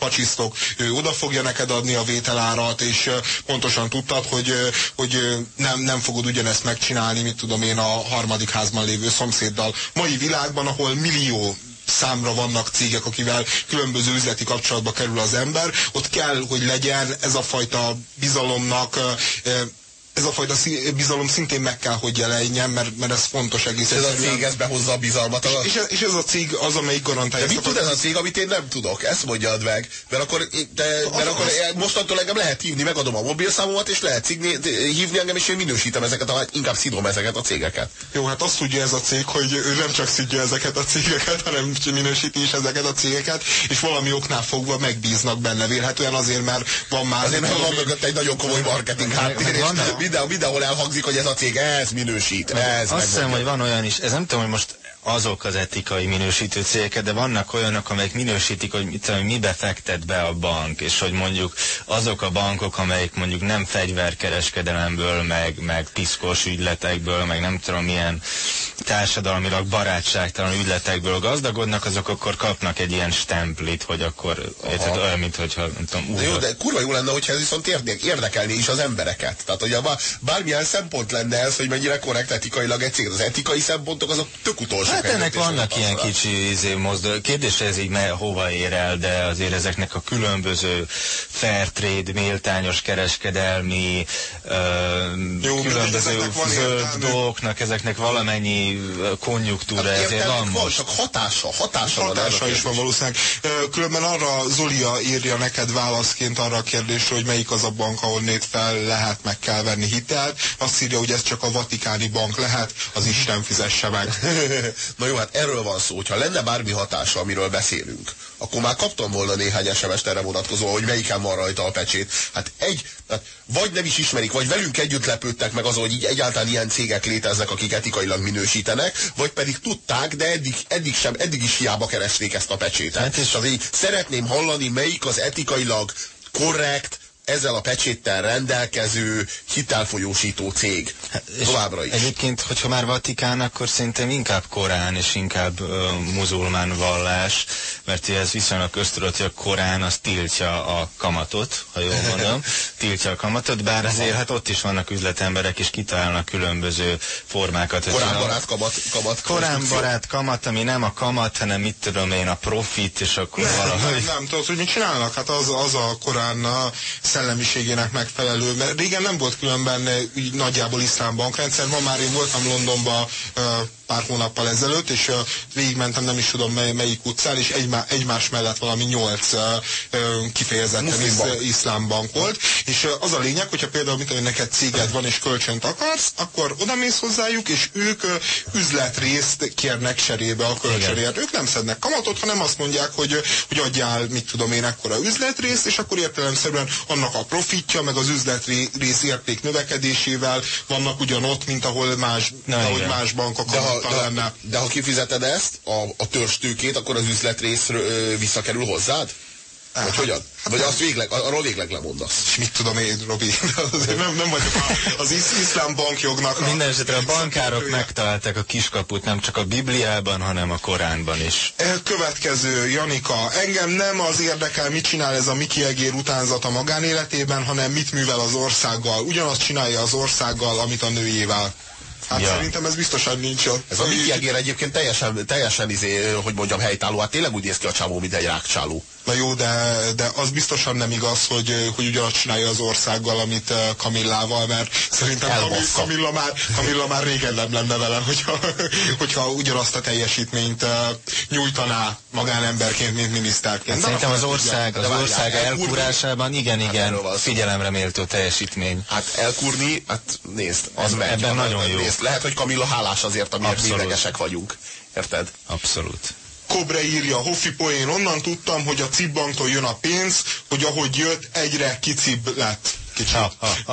ö, pacsisztok, ő oda fogja neked adni a vételárat, és pontosan tudtad, hogy, hogy nem, nem fogod ugyanezt megcsinálni, mit tudom én, a harmadik házban lévő szomszéddal. Mai világban, ahol millió számra vannak cégek, akivel különböző üzleti kapcsolatba kerül az ember, ott kell, hogy legyen ez a fajta bizalomnak ez a fajta bizalom szintén meg kell, hogy jelenjen, mert, mert ez fontos egész Ez a cég ez behozza a bizalmat. A... És, ez, és ez a cég az, amelyik garantálja De mit tud ez a cég, amit én nem tudok? Ezt mondjad meg. Mert akkor, de, mert Az- akkor az- mostantól engem lehet hívni, megadom a mobilszámomat, és lehet cigni, hívni engem, és én minősítem ezeket, a, inkább szidom ezeket a cégeket. Jó, hát azt tudja ez a cég, hogy ő nem csak szidja ezeket a cégeket, hanem minősíti is ezeket a cégeket, és valami oknál fogva megbíznak benne. Vélhetően azért, mert van már... Azért mert van mögött egy nagyon komoly marketing háttér, meg és minden, mindenhol elhangzik, hogy ez a cég, ez minősít, ez Azt hiszem, hogy van olyan is, ez nem tudom, hogy most azok az etikai minősítő cégeket, de vannak olyanok, amelyek minősítik, hogy mit tudom, mibe fektet be a bank, és hogy mondjuk azok a bankok, amelyek mondjuk nem fegyverkereskedelemből, meg, meg piszkos ügyletekből, meg nem tudom milyen társadalmilag barátságtalan ügyletekből gazdagodnak, azok akkor kapnak egy ilyen stemplit, hogy akkor érted, olyan, mint hogyha nem tudom, de jó, de kurva jó lenne, hogyha ez viszont érdekelni is az embereket. Tehát, hogy bármilyen szempont lenne ez, hogy mennyire korrekt etikailag egy cég. Az etikai szempontok azok tök utolsó. Hát ennek vannak ilyen kicsi izé, mozdul. Kérdés, ez így me, hova ér el, de azért ezeknek a különböző fair trade, méltányos kereskedelmi, ö, Jó, különböző zöld dolgoknak, ezeknek valamennyi konjunktúra, hát, ezért van most. Csak hatása, hatása, hatása van is van valószínűleg. Különben arra Zolia írja neked válaszként arra a kérdésre, hogy melyik az a bank, ahol nét fel lehet, meg kell venni hitelt. Azt írja, hogy ez csak a vatikáni bank lehet, az Isten fizesse meg. Na jó, hát erről van szó, hogyha lenne bármi hatása, amiről beszélünk, akkor már kaptam volna néhány SMS-t erre vonatkozóan, hogy melyiken van rajta a pecsét. Hát egy, hát vagy nem is ismerik, vagy velünk együtt lepődtek meg azon, hogy így egyáltalán ilyen cégek léteznek, akik etikailag minősítenek, vagy pedig tudták, de eddig, eddig, sem, eddig is hiába keresték ezt a pecsétet. Hát és azért szeretném hallani, melyik az etikailag korrekt, ezzel a pecséttel rendelkező hitelfolyósító cég. Hát, Továbbra is. Egyébként, hogyha már Vatikán, akkor szerintem inkább Korán és inkább uh, muzulmán vallás, mert ez viszonylag köztudott, hogy a Korán az tiltja a kamatot, ha jól mondom, tiltja a kamatot, bár azért hát ott is vannak üzletemberek, és kitalálnak különböző formákat. Korán barát kamat, kamat Korán barát kamat, ami nem a kamat, hanem mit tudom én, a profit, és akkor nem, valahogy... Nem, nem, tudod, hogy mit csinálnak? Hát az, az a Korán a szellemiségének megfelelő, mert régen nem volt különben így nagyjából iszlám bankrendszer, ma már én voltam Londonban pár hónappal ezelőtt, és végigmentem nem is tudom mely, melyik utcán, és egymá, egymás mellett valami nyolc kifejezetten isz, iszlám bank. volt, és az a lényeg, hogyha például mit tudom, neked céged van és kölcsönt akarsz, akkor oda mész hozzájuk, és ők üzletrészt kérnek cserébe a kölcsönért. Ők nem szednek kamatot, hanem azt mondják, hogy, hogy adjál, mit tudom én, ekkora üzletrészt, és akkor értelemszerűen annak a profitja, meg az üzletrész érték növekedésével vannak ugyanott, mint ahol más, Na, ahogy más bankok de ha, de, de, de ha kifizeted ezt, a, a törstőkét, akkor az üzletrész visszakerül hozzád? Vagy hát, hogyan? Vagy azt végleg, arról végleg lemondasz. És mit tudom én, Robi? nem, nem vagyok a, az isz, iszlám bankjognak. A... Minden esetre a bankárok megtalálták a kiskaput nem csak a Bibliában, hanem a Koránban is. Következő, Janika. Engem nem az érdekel, mit csinál ez a Miki Egér utánzat a magánéletében, hanem mit művel az országgal. Ugyanazt csinálja az országgal, amit a nőjével. Hát ja. szerintem ez biztosan nincs ott. Ez a Egér egyébként teljesen, teljesen izé, hogy mondjam, helytálló. Hát tényleg úgy néz ki a csávó, mint egy rákcsáló. Na jó, de, de az biztosan nem igaz, hogy, hogy ugyanazt csinálja az országgal, amit Kamillával, mert szerintem Kamilla már, Kamilla már régen nem lenne velem, hogyha, hogyha ugyanazt a teljesítményt nyújtaná magánemberként, mint miniszterként. Szerintem az ország, az ország elkúrásában igen, hát igen, figyelemre méltó teljesítmény. Hát elkúrni, hát nézd, az megy. Ebben nagyon jó. Nézd, lehet, hogy Kamilla hálás azért, amiért mi vagyunk. Érted? Abszolút. Kobre írja, Hoffi poén, onnan tudtam, hogy a Cibbanktól jön a pénz, hogy ahogy jött, egyre kicibb lett. Kicsit.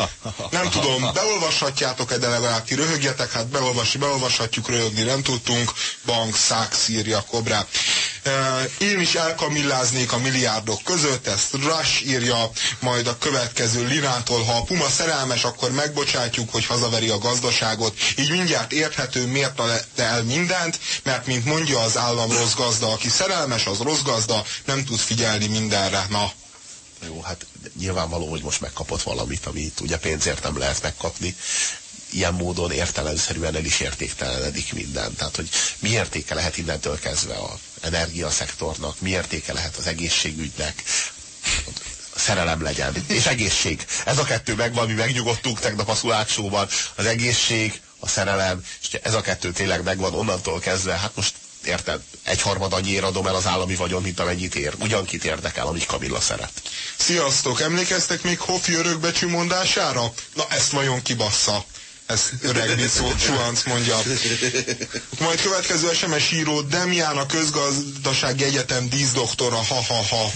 Nem tudom, ha. beolvashatjátok-e, de legalább ti röhögjetek, hát beolvas, beolvashatjuk, röhögni nem tudtunk. Bank, szák, írja Kobre. Én is elkamilláznék a milliárdok között, ezt Rush írja, majd a következő Linától, ha a Puma szerelmes, akkor megbocsátjuk, hogy hazaveri a gazdaságot. Így mindjárt érthető, miért el mindent, mert mint mondja az állam rossz gazda, aki szerelmes, az rossz gazda, nem tud figyelni mindenre. Na, jó, hát nyilvánvaló, hogy most megkapott valamit, amit ugye pénzért nem lehet megkapni. Ilyen módon értelemszerűen el is értéktelenedik minden. Tehát, hogy mi értéke lehet innentől kezdve az energiaszektornak, mi értéke lehet az egészségügynek, szerelem legyen, és egészség. Ez a kettő megvan, mi megnyugodtunk tegnap a szulácsóban, az egészség, a szerelem, és ez a kettő tényleg megvan onnantól kezdve, hát most érted, egyharmad annyiért adom el az állami vagyon, mint amennyit ér. Ugyankit érdekel, amit Kamilla szeret. Sziasztok, emlékeztek még Hoffi örökbecsű mondására? Na ezt vajon kibassza. Ez öreg Suanc mondja. Majd következő SMS író Demián a közgazdasági egyetem díszdoktora, ha-ha-ha.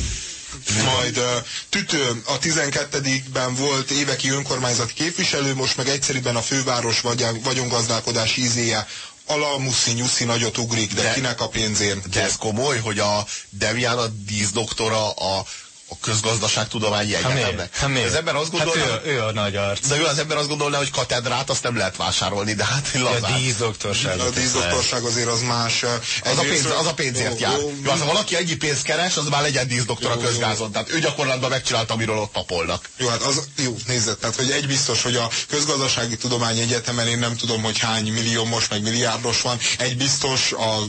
Majd uh, Tütő a 12-ben volt éveki önkormányzati képviselő, most meg egyszerűen a főváros vagyongazdálkodás ízéje alamuszi nyuszi nagyot ugrik, de, de kinek a pénzén? De ez komoly, hogy a Demian a díszdoktora a a közgazdaságtudományi egyetemnek. Hát az ember azt gondolná, hát ő, ő, a nagy arc. De ő az ember azt gondolná, hogy katedrát azt nem lehet vásárolni, de hát lazán. A díszdoktorság. A díszdoktorság azért az más. Az a, pénz, az a pénzért jó, jár. Jó, jó, ha valaki ennyi pénzt keres, az már legyen díszdoktor a közgázon. Tehát ő gyakorlatban megcsinálta, amiről ott tapolnak. Jó, hát az, jó, nézzet, tehát hogy egy biztos, hogy a közgazdasági tudományi egyetemen én nem tudom, hogy hány millió most meg milliárdos van. Egy biztos a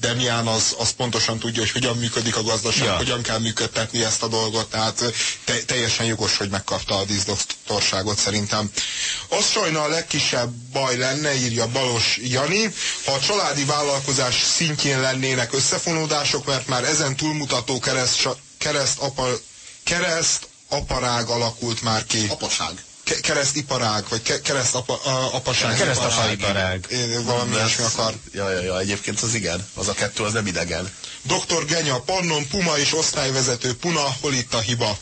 Demián az, az pontosan tudja, hogy hogyan működik a gazdaság, ja. hogyan kell működtetni ezt a dolgot, tehát te, teljesen jogos, hogy megkapta a díszdoktorságot szerintem. Az sajna a legkisebb baj lenne, írja Balos Jani, ha a családi vállalkozás szintjén lennének összefonódások, mert már ezen túlmutató kereszt, kereszt, apa, kereszt aparág alakult már ki. Apaság keresztiparág, vagy ke, kereszt apa, apaság. Keresztapaiparág. Valami ilyesmi akar. Ja, ja, ja, egyébként az igen. Az a kettő, az nem idegen. Dr. Genya, Pannon, Puma és osztályvezető Puna, hol itt a hiba?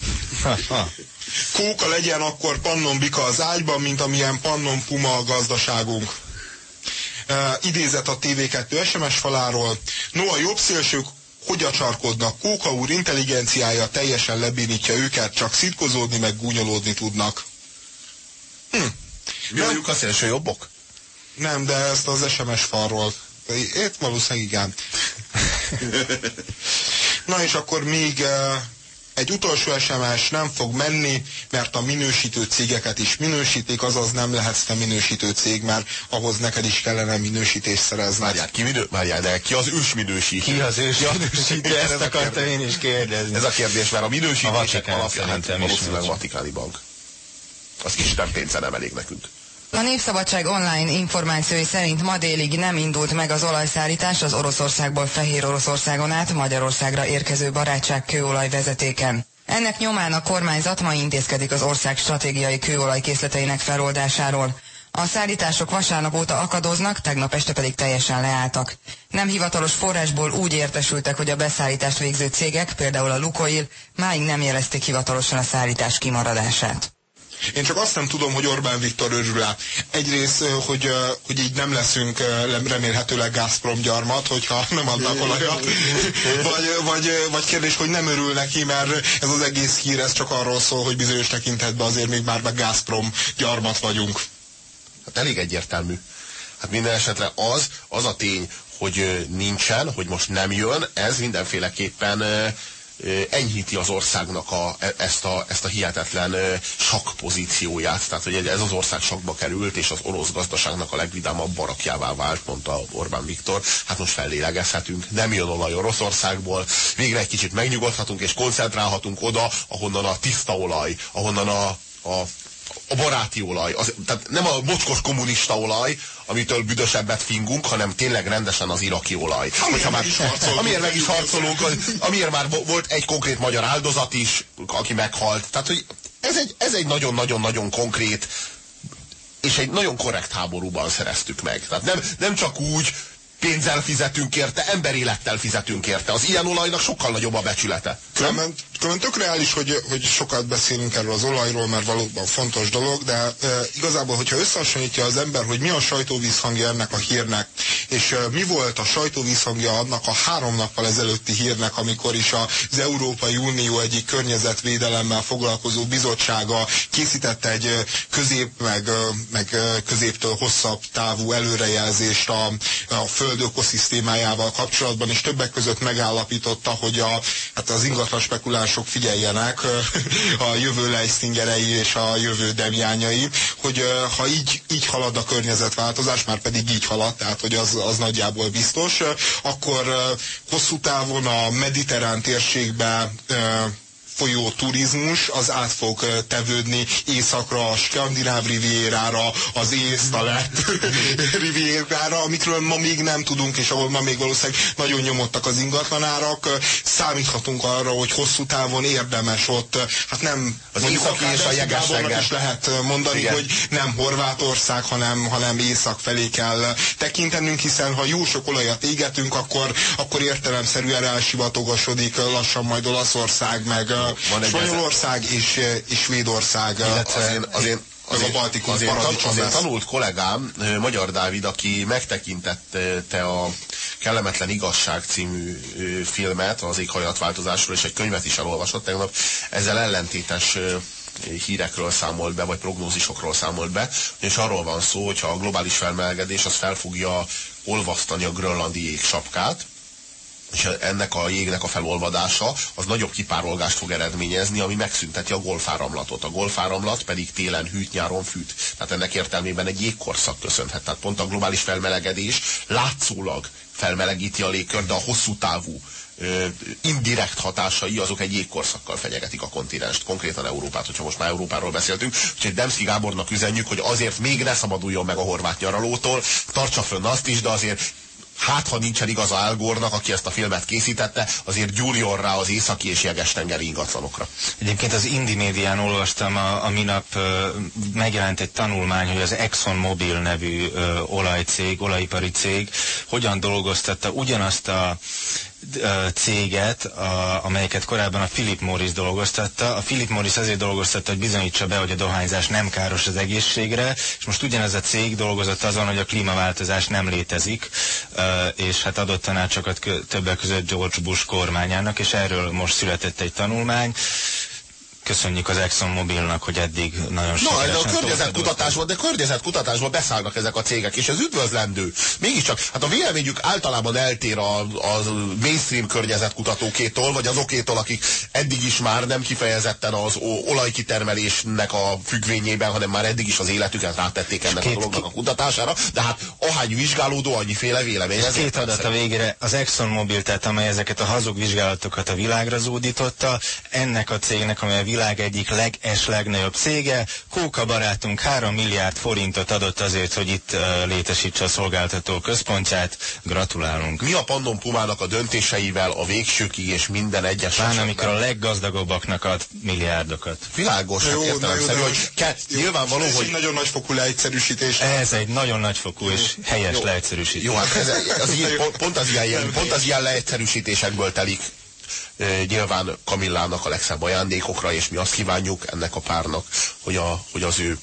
Kóka legyen akkor Pannon Bika az ágyban, mint amilyen Pannon Puma a gazdaságunk. Uh, idézet a TV2 SMS faláról. No, a jobb szélsők hogy acsarkodnak? Kóka úr intelligenciája teljesen lebénítja őket, csak szitkozódni meg gúnyolódni tudnak. Hm. Mi vagyunk a szélső jobbok? Nem, de ezt az SMS falról. Itt valószínűleg igen. Na és akkor még uh, egy utolsó SMS nem fog menni, mert a minősítő cégeket is minősítik, azaz nem lehetsz te minősítő cég, mert ahhoz neked is kellene minősítést szerezni. Várjál, ki, minő, várjál, de ki az ős minősítő? Ki az ős minősítő? Ezt akartam én is kérdezni. Ez a kérdés, mert a minősítések alapján valószínűleg Vatikáni Bank az kis pénze nem elég nekünk. A Népszabadság online információi szerint ma délig nem indult meg az olajszállítás az Oroszországból Fehér Oroszországon át Magyarországra érkező barátság kőolaj vezetéken. Ennek nyomán a kormányzat ma intézkedik az ország stratégiai kőolajkészleteinek feloldásáról. A szállítások vasárnap óta akadoznak, tegnap este pedig teljesen leálltak. Nem hivatalos forrásból úgy értesültek, hogy a beszállítást végző cégek, például a Lukoil, máig nem jelezték hivatalosan a szállítás kimaradását. Én csak azt nem tudom, hogy Orbán Viktor örül -e. Egyrészt, hogy, hogy így nem leszünk remélhetőleg Gazprom gyarmat, hogyha nem adnak olajat. vagy, vagy, vagy kérdés, hogy nem örül neki, mert ez az egész hír ez csak arról szól, hogy bizonyos tekintetben azért még már meg Gazprom gyarmat vagyunk. Hát elég egyértelmű. Hát minden esetre az, az a tény, hogy nincsen, hogy most nem jön, ez mindenféleképpen enyhíti az országnak a, e, ezt, a, ezt a hihetetlen sakk pozícióját. Tehát, hogy ez az ország sakba került, és az orosz gazdaságnak a legvidámabb barakjává vált, mondta Orbán Viktor. Hát most fellélegezhetünk, nem jön olaj Oroszországból, végre egy kicsit megnyugodhatunk, és koncentrálhatunk oda, ahonnan a tiszta olaj, ahonnan a, a a baráti olaj, az, tehát nem a mocskos kommunista olaj, amitől büdösebbet fingunk, hanem tényleg rendesen az iraki olaj. Amiért meg is harcolunk. Amiért meg is harcolunk, amiért már volt egy konkrét magyar áldozat is, aki meghalt. Tehát, hogy ez egy, ez egy nagyon-nagyon-nagyon konkrét és egy nagyon korrekt háborúban szereztük meg. Tehát nem, nem csak úgy, pénzzel fizetünk érte, emberélettel fizetünk érte. Az ilyen olajnak sokkal nagyobb a becsülete. Különben, különben tök reális, hogy, hogy sokat beszélünk erről az olajról, mert valóban fontos dolog, de e, igazából, hogyha összehasonlítja az ember, hogy mi a sajtóvízhangja ennek a hírnek, és mi volt a sajtóvízhangja annak a három nappal ezelőtti hírnek, amikor is az Európai Unió egyik környezetvédelemmel foglalkozó bizottsága készítette egy közép, meg, meg középtől hosszabb távú előrejelzést a, a föld ökoszisztémájával kapcsolatban, és többek között megállapította, hogy a, hát az ingatlan spekulánsok figyeljenek a jövő lejsztingerei és a jövő demjányai, hogy ha így, így halad a környezetváltozás, már pedig így halad, tehát hogy az, az nagyjából biztos, akkor hosszú távon a mediterrán térségbe folyó turizmus az át fog tevődni északra, a skandináv rivierára, az észt, a lett rivierára, amikről ma még nem tudunk, és ahol ma még valószínűleg nagyon nyomottak az ingatlanárak. Számíthatunk arra, hogy hosszú távon érdemes ott, hát nem az északi és a jeges is lehet mondani, Igen. hogy nem Horvátország, hanem, hanem észak felé kell tekintenünk, hiszen ha jó sok olajat égetünk, akkor, akkor értelemszerűen elsivatogosodik lassan majd Olaszország, meg van egy Spanyolország és, és Svédország. Illetve az én, az én azért, a Baltikum azért, paradicsom azért tanult kollégám, Magyar Dávid, aki megtekintette a Kellemetlen Igazság című filmet az éghajlatváltozásról, és egy könyvet is elolvasott tegnap, ezzel ellentétes hírekről számolt be, vagy prognózisokról számolt be, és arról van szó, hogyha a globális felmelegedés az fel fogja olvasztani a grönlandi jégsapkát, és ennek a jégnek a felolvadása az nagyobb kipárolgást fog eredményezni, ami megszünteti a golfáramlatot. A golfáramlat pedig télen hűt, nyáron fűt. Tehát ennek értelmében egy jégkorszak köszönhet. Tehát pont a globális felmelegedés látszólag felmelegíti a légkört, de a hosszú távú indirekt hatásai azok egy jégkorszakkal fenyegetik a kontinenst, konkrétan Európát, hogyha most már Európáról beszéltünk. Úgyhogy Demszki Gábornak üzenjük, hogy azért még ne szabaduljon meg a horvát nyaralótól, tartsa fönn azt is, de azért hát ha nincsen igaza Algornak, aki ezt a filmet készítette, azért gyúrjon rá az északi és jeges tengeri ingatlanokra. Egyébként az Indi médián olvastam a, a minap megjelent egy tanulmány, hogy az Exxon Mobil nevű ö, olajcég, olajipari cég hogyan dolgoztatta ugyanazt a céget, a, amelyeket korábban a Philip Morris dolgoztatta. A Philip Morris azért dolgoztatta, hogy bizonyítsa be, hogy a dohányzás nem káros az egészségre, és most ugyanez a cég dolgozott azon, hogy a klímaváltozás nem létezik, és hát adott tanácsokat többek között George Bush kormányának, és erről most született egy tanulmány köszönjük az Exxon Mobilnak, hogy eddig nagyon Na, de a környezetkutatásban, de környezetkutatásban beszállnak ezek a cégek, és ez üdvözlendő. Mégiscsak, hát a véleményük általában eltér a, a mainstream környezetkutatókétól, vagy azokétól, akik eddig is már nem kifejezetten az olajkitermelésnek a függvényében, hanem már eddig is az életüket rátették ennek két, a dolognak a kutatására, de hát ahány vizsgálódó, annyiféle vélemény. Ez két adat a végére. Az Exxon Mobil, tehát amely ezeket a hazug vizsgálatokat a világra zúdította, ennek a cégnek, amely a világ egyik leges legnagyobb cége. Kóka barátunk 3 milliárd forintot adott azért, hogy itt uh, létesítse a szolgáltató központját. Gratulálunk. Mi a Pannon Pumának a döntéseivel a végsőkig és minden egyes Pláne amikor a leggazdagabbaknak ad milliárdokat. Világos, jó, hát értelemszerű, hogy kell, jó, nyilvánvaló, ez hogy... egy nagyon nagyfokú leegyszerűsítés. Ez egy nagyon nagyfokú és helyes jó. leegyszerűsítés. Jó, hát ez, az ilyen, pont, az ilyen, pont az ilyen leegyszerűsítésekből telik nyilván Kamillának a legszebb ajándékokra, és mi azt kívánjuk ennek a párnak, hogy, a, hogy az ő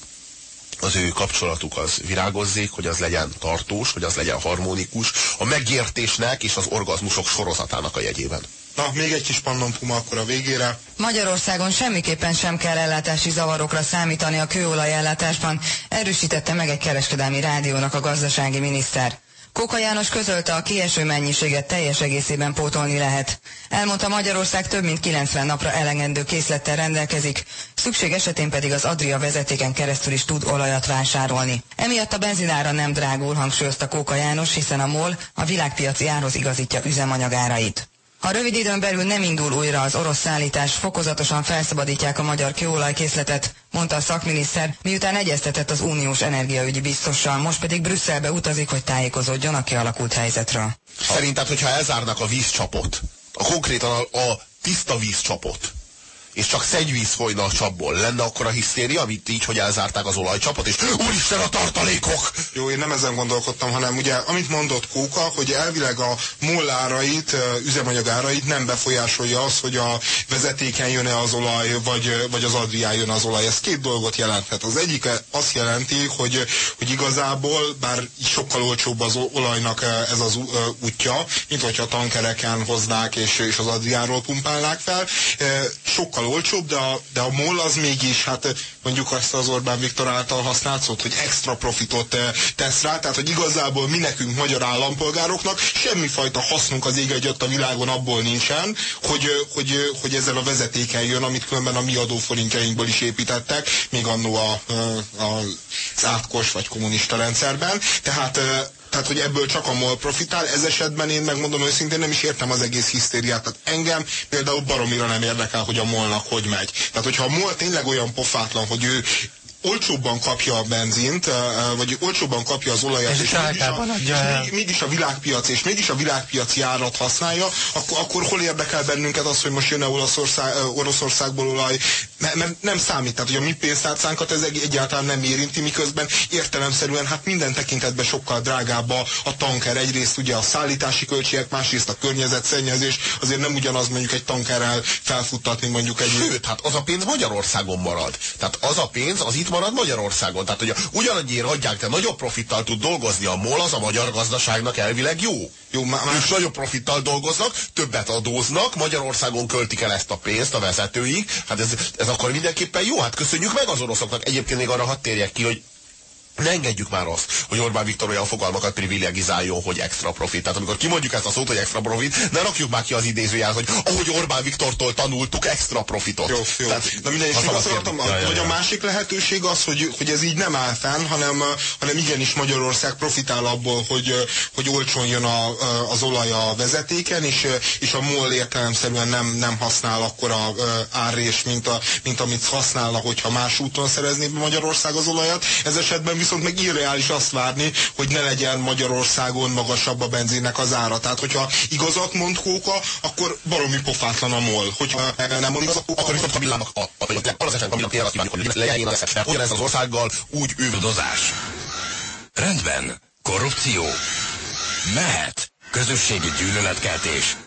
az ő kapcsolatuk az virágozzék, hogy az legyen tartós, hogy az legyen harmonikus, a megértésnek és az orgazmusok sorozatának a jegyében. Na, még egy kis pannompuma akkor a végére. Magyarországon semmiképpen sem kell ellátási zavarokra számítani a kőolaj ellátásban, erősítette meg egy kereskedelmi rádiónak a gazdasági miniszter. Kóka János közölte, a kieső mennyiséget teljes egészében pótolni lehet. Elmondta Magyarország több mint 90 napra elegendő készlettel rendelkezik, szükség esetén pedig az Adria vezetéken keresztül is tud olajat vásárolni. Emiatt a benzinára nem drágul, hangsúlyozta Kóka János, hiszen a MOL a világpiaci árhoz igazítja üzemanyagárait. Ha rövid időn belül nem indul újra az orosz szállítás, fokozatosan felszabadítják a magyar kőolajkészletet, mondta a szakminiszter, miután egyeztetett az uniós energiaügyi biztossal, most pedig Brüsszelbe utazik, hogy tájékozódjon a kialakult helyzetről. Szerinted, hogyha elzárnak a vízcsapot, a konkrétan a, a tiszta vízcsapot, és csak szennyvíz folyna a csapból, lenne akkor a hisztéria, amit így, hogy elzárták az olajcsapot, és úristen a tartalékok! Jó, én nem ezen gondolkodtam, hanem ugye, amit mondott Kóka, hogy elvileg a mollárait, üzemanyagárait nem befolyásolja az, hogy a vezetéken jön-e az olaj, vagy, vagy az adrián jön az olaj. Ez két dolgot jelenthet. Az egyik azt jelenti, hogy, hogy igazából, bár sokkal olcsóbb az olajnak ez az útja, mint hogyha tankereken hoznák, és, és az adriáról pumpálnák fel, sokkal olcsóbb, de a, de a MOL az mégis, hát mondjuk azt az Orbán Viktor által használt szót, hogy extra profitot eh, tesz rá, tehát hogy igazából mi nekünk magyar állampolgároknak semmifajta hasznunk az ég egyet a világon abból nincsen, hogy, eh, hogy, eh, hogy ezzel a vezetéken jön, amit különben a mi adóforintjainkból is építettek, még annó a, a, az átkos vagy kommunista rendszerben. Tehát tehát hogy ebből csak a MOL profitál, ez esetben én megmondom őszintén nem is értem az egész hisztériát. Tehát engem például baromira nem érdekel, hogy a MOL-nak hogy megy. Tehát hogyha a MOL tényleg olyan pofátlan, hogy ő olcsóbban kapja a benzint, vagy olcsóbban kapja az olajat, és, és, mégis, a, és mégis a világpiac, és mégis a világpiaci árat használja, akkor, akkor hol érdekel bennünket az, hogy most jön-e Oroszország, Oroszországból olaj, mert nem számít, tehát hogy a mi pénztárcánkat ez egyáltalán nem érinti, miközben értelemszerűen hát minden tekintetben sokkal drágább a, a tanker. Egyrészt ugye a szállítási költségek, másrészt a környezetszennyezés, azért nem ugyanaz mondjuk egy tankerrel felfuttatni mondjuk egy... Sőt, hát az a pénz Magyarországon marad. Tehát az a pénz az profit marad Magyarországon. Tehát, hogy ugyanannyiért adják, te nagyobb profittal tud dolgozni a MOL, az a magyar gazdaságnak elvileg jó. Jó, már. És nagyobb profittal dolgoznak, többet adóznak, Magyarországon költik el ezt a pénzt a vezetőik. Hát ez, ez akkor mindenképpen jó, hát köszönjük meg az oroszoknak. Egyébként még arra hadd térjek ki, hogy ne engedjük már azt, hogy Orbán Viktor olyan fogalmakat privilegizáljon, hogy extra profit. Tehát amikor kimondjuk ezt a szót, hogy extra profit, ne rakjuk már ki az idézőjel, hogy ahogy Orbán Viktortól tanultuk extra profitot. Jó, jó. Tehát, Na mindegy, és azt akartam, ja, ja, ja. a másik lehetőség az, hogy, hogy ez így nem áll fenn, hanem, hanem igenis Magyarország profitál abból, hogy, hogy olcsón jön a, az olaj a vezetéken, és, és a MOL értelemszerűen nem, nem használ akkora árrés, mint, a, mint amit használna, hogyha más úton szerezné Magyarország az olajat. Ez esetben viszont meg irreális azt várni, hogy ne legyen Magyarországon magasabb a benzinnek az ára. Tehát, hogyha igazat mond Kóka, akkor baromi pofátlan a MOL. Hogyha nem mond igazat, akkor viszont Kamillának a, az esetben Kamillának én azt kívánjuk, hogy legyen az eset. Ugyanez az országgal úgy üvöldozás. Rendben. Korrupció. Mehet. Közösségi gyűlöletkeltés.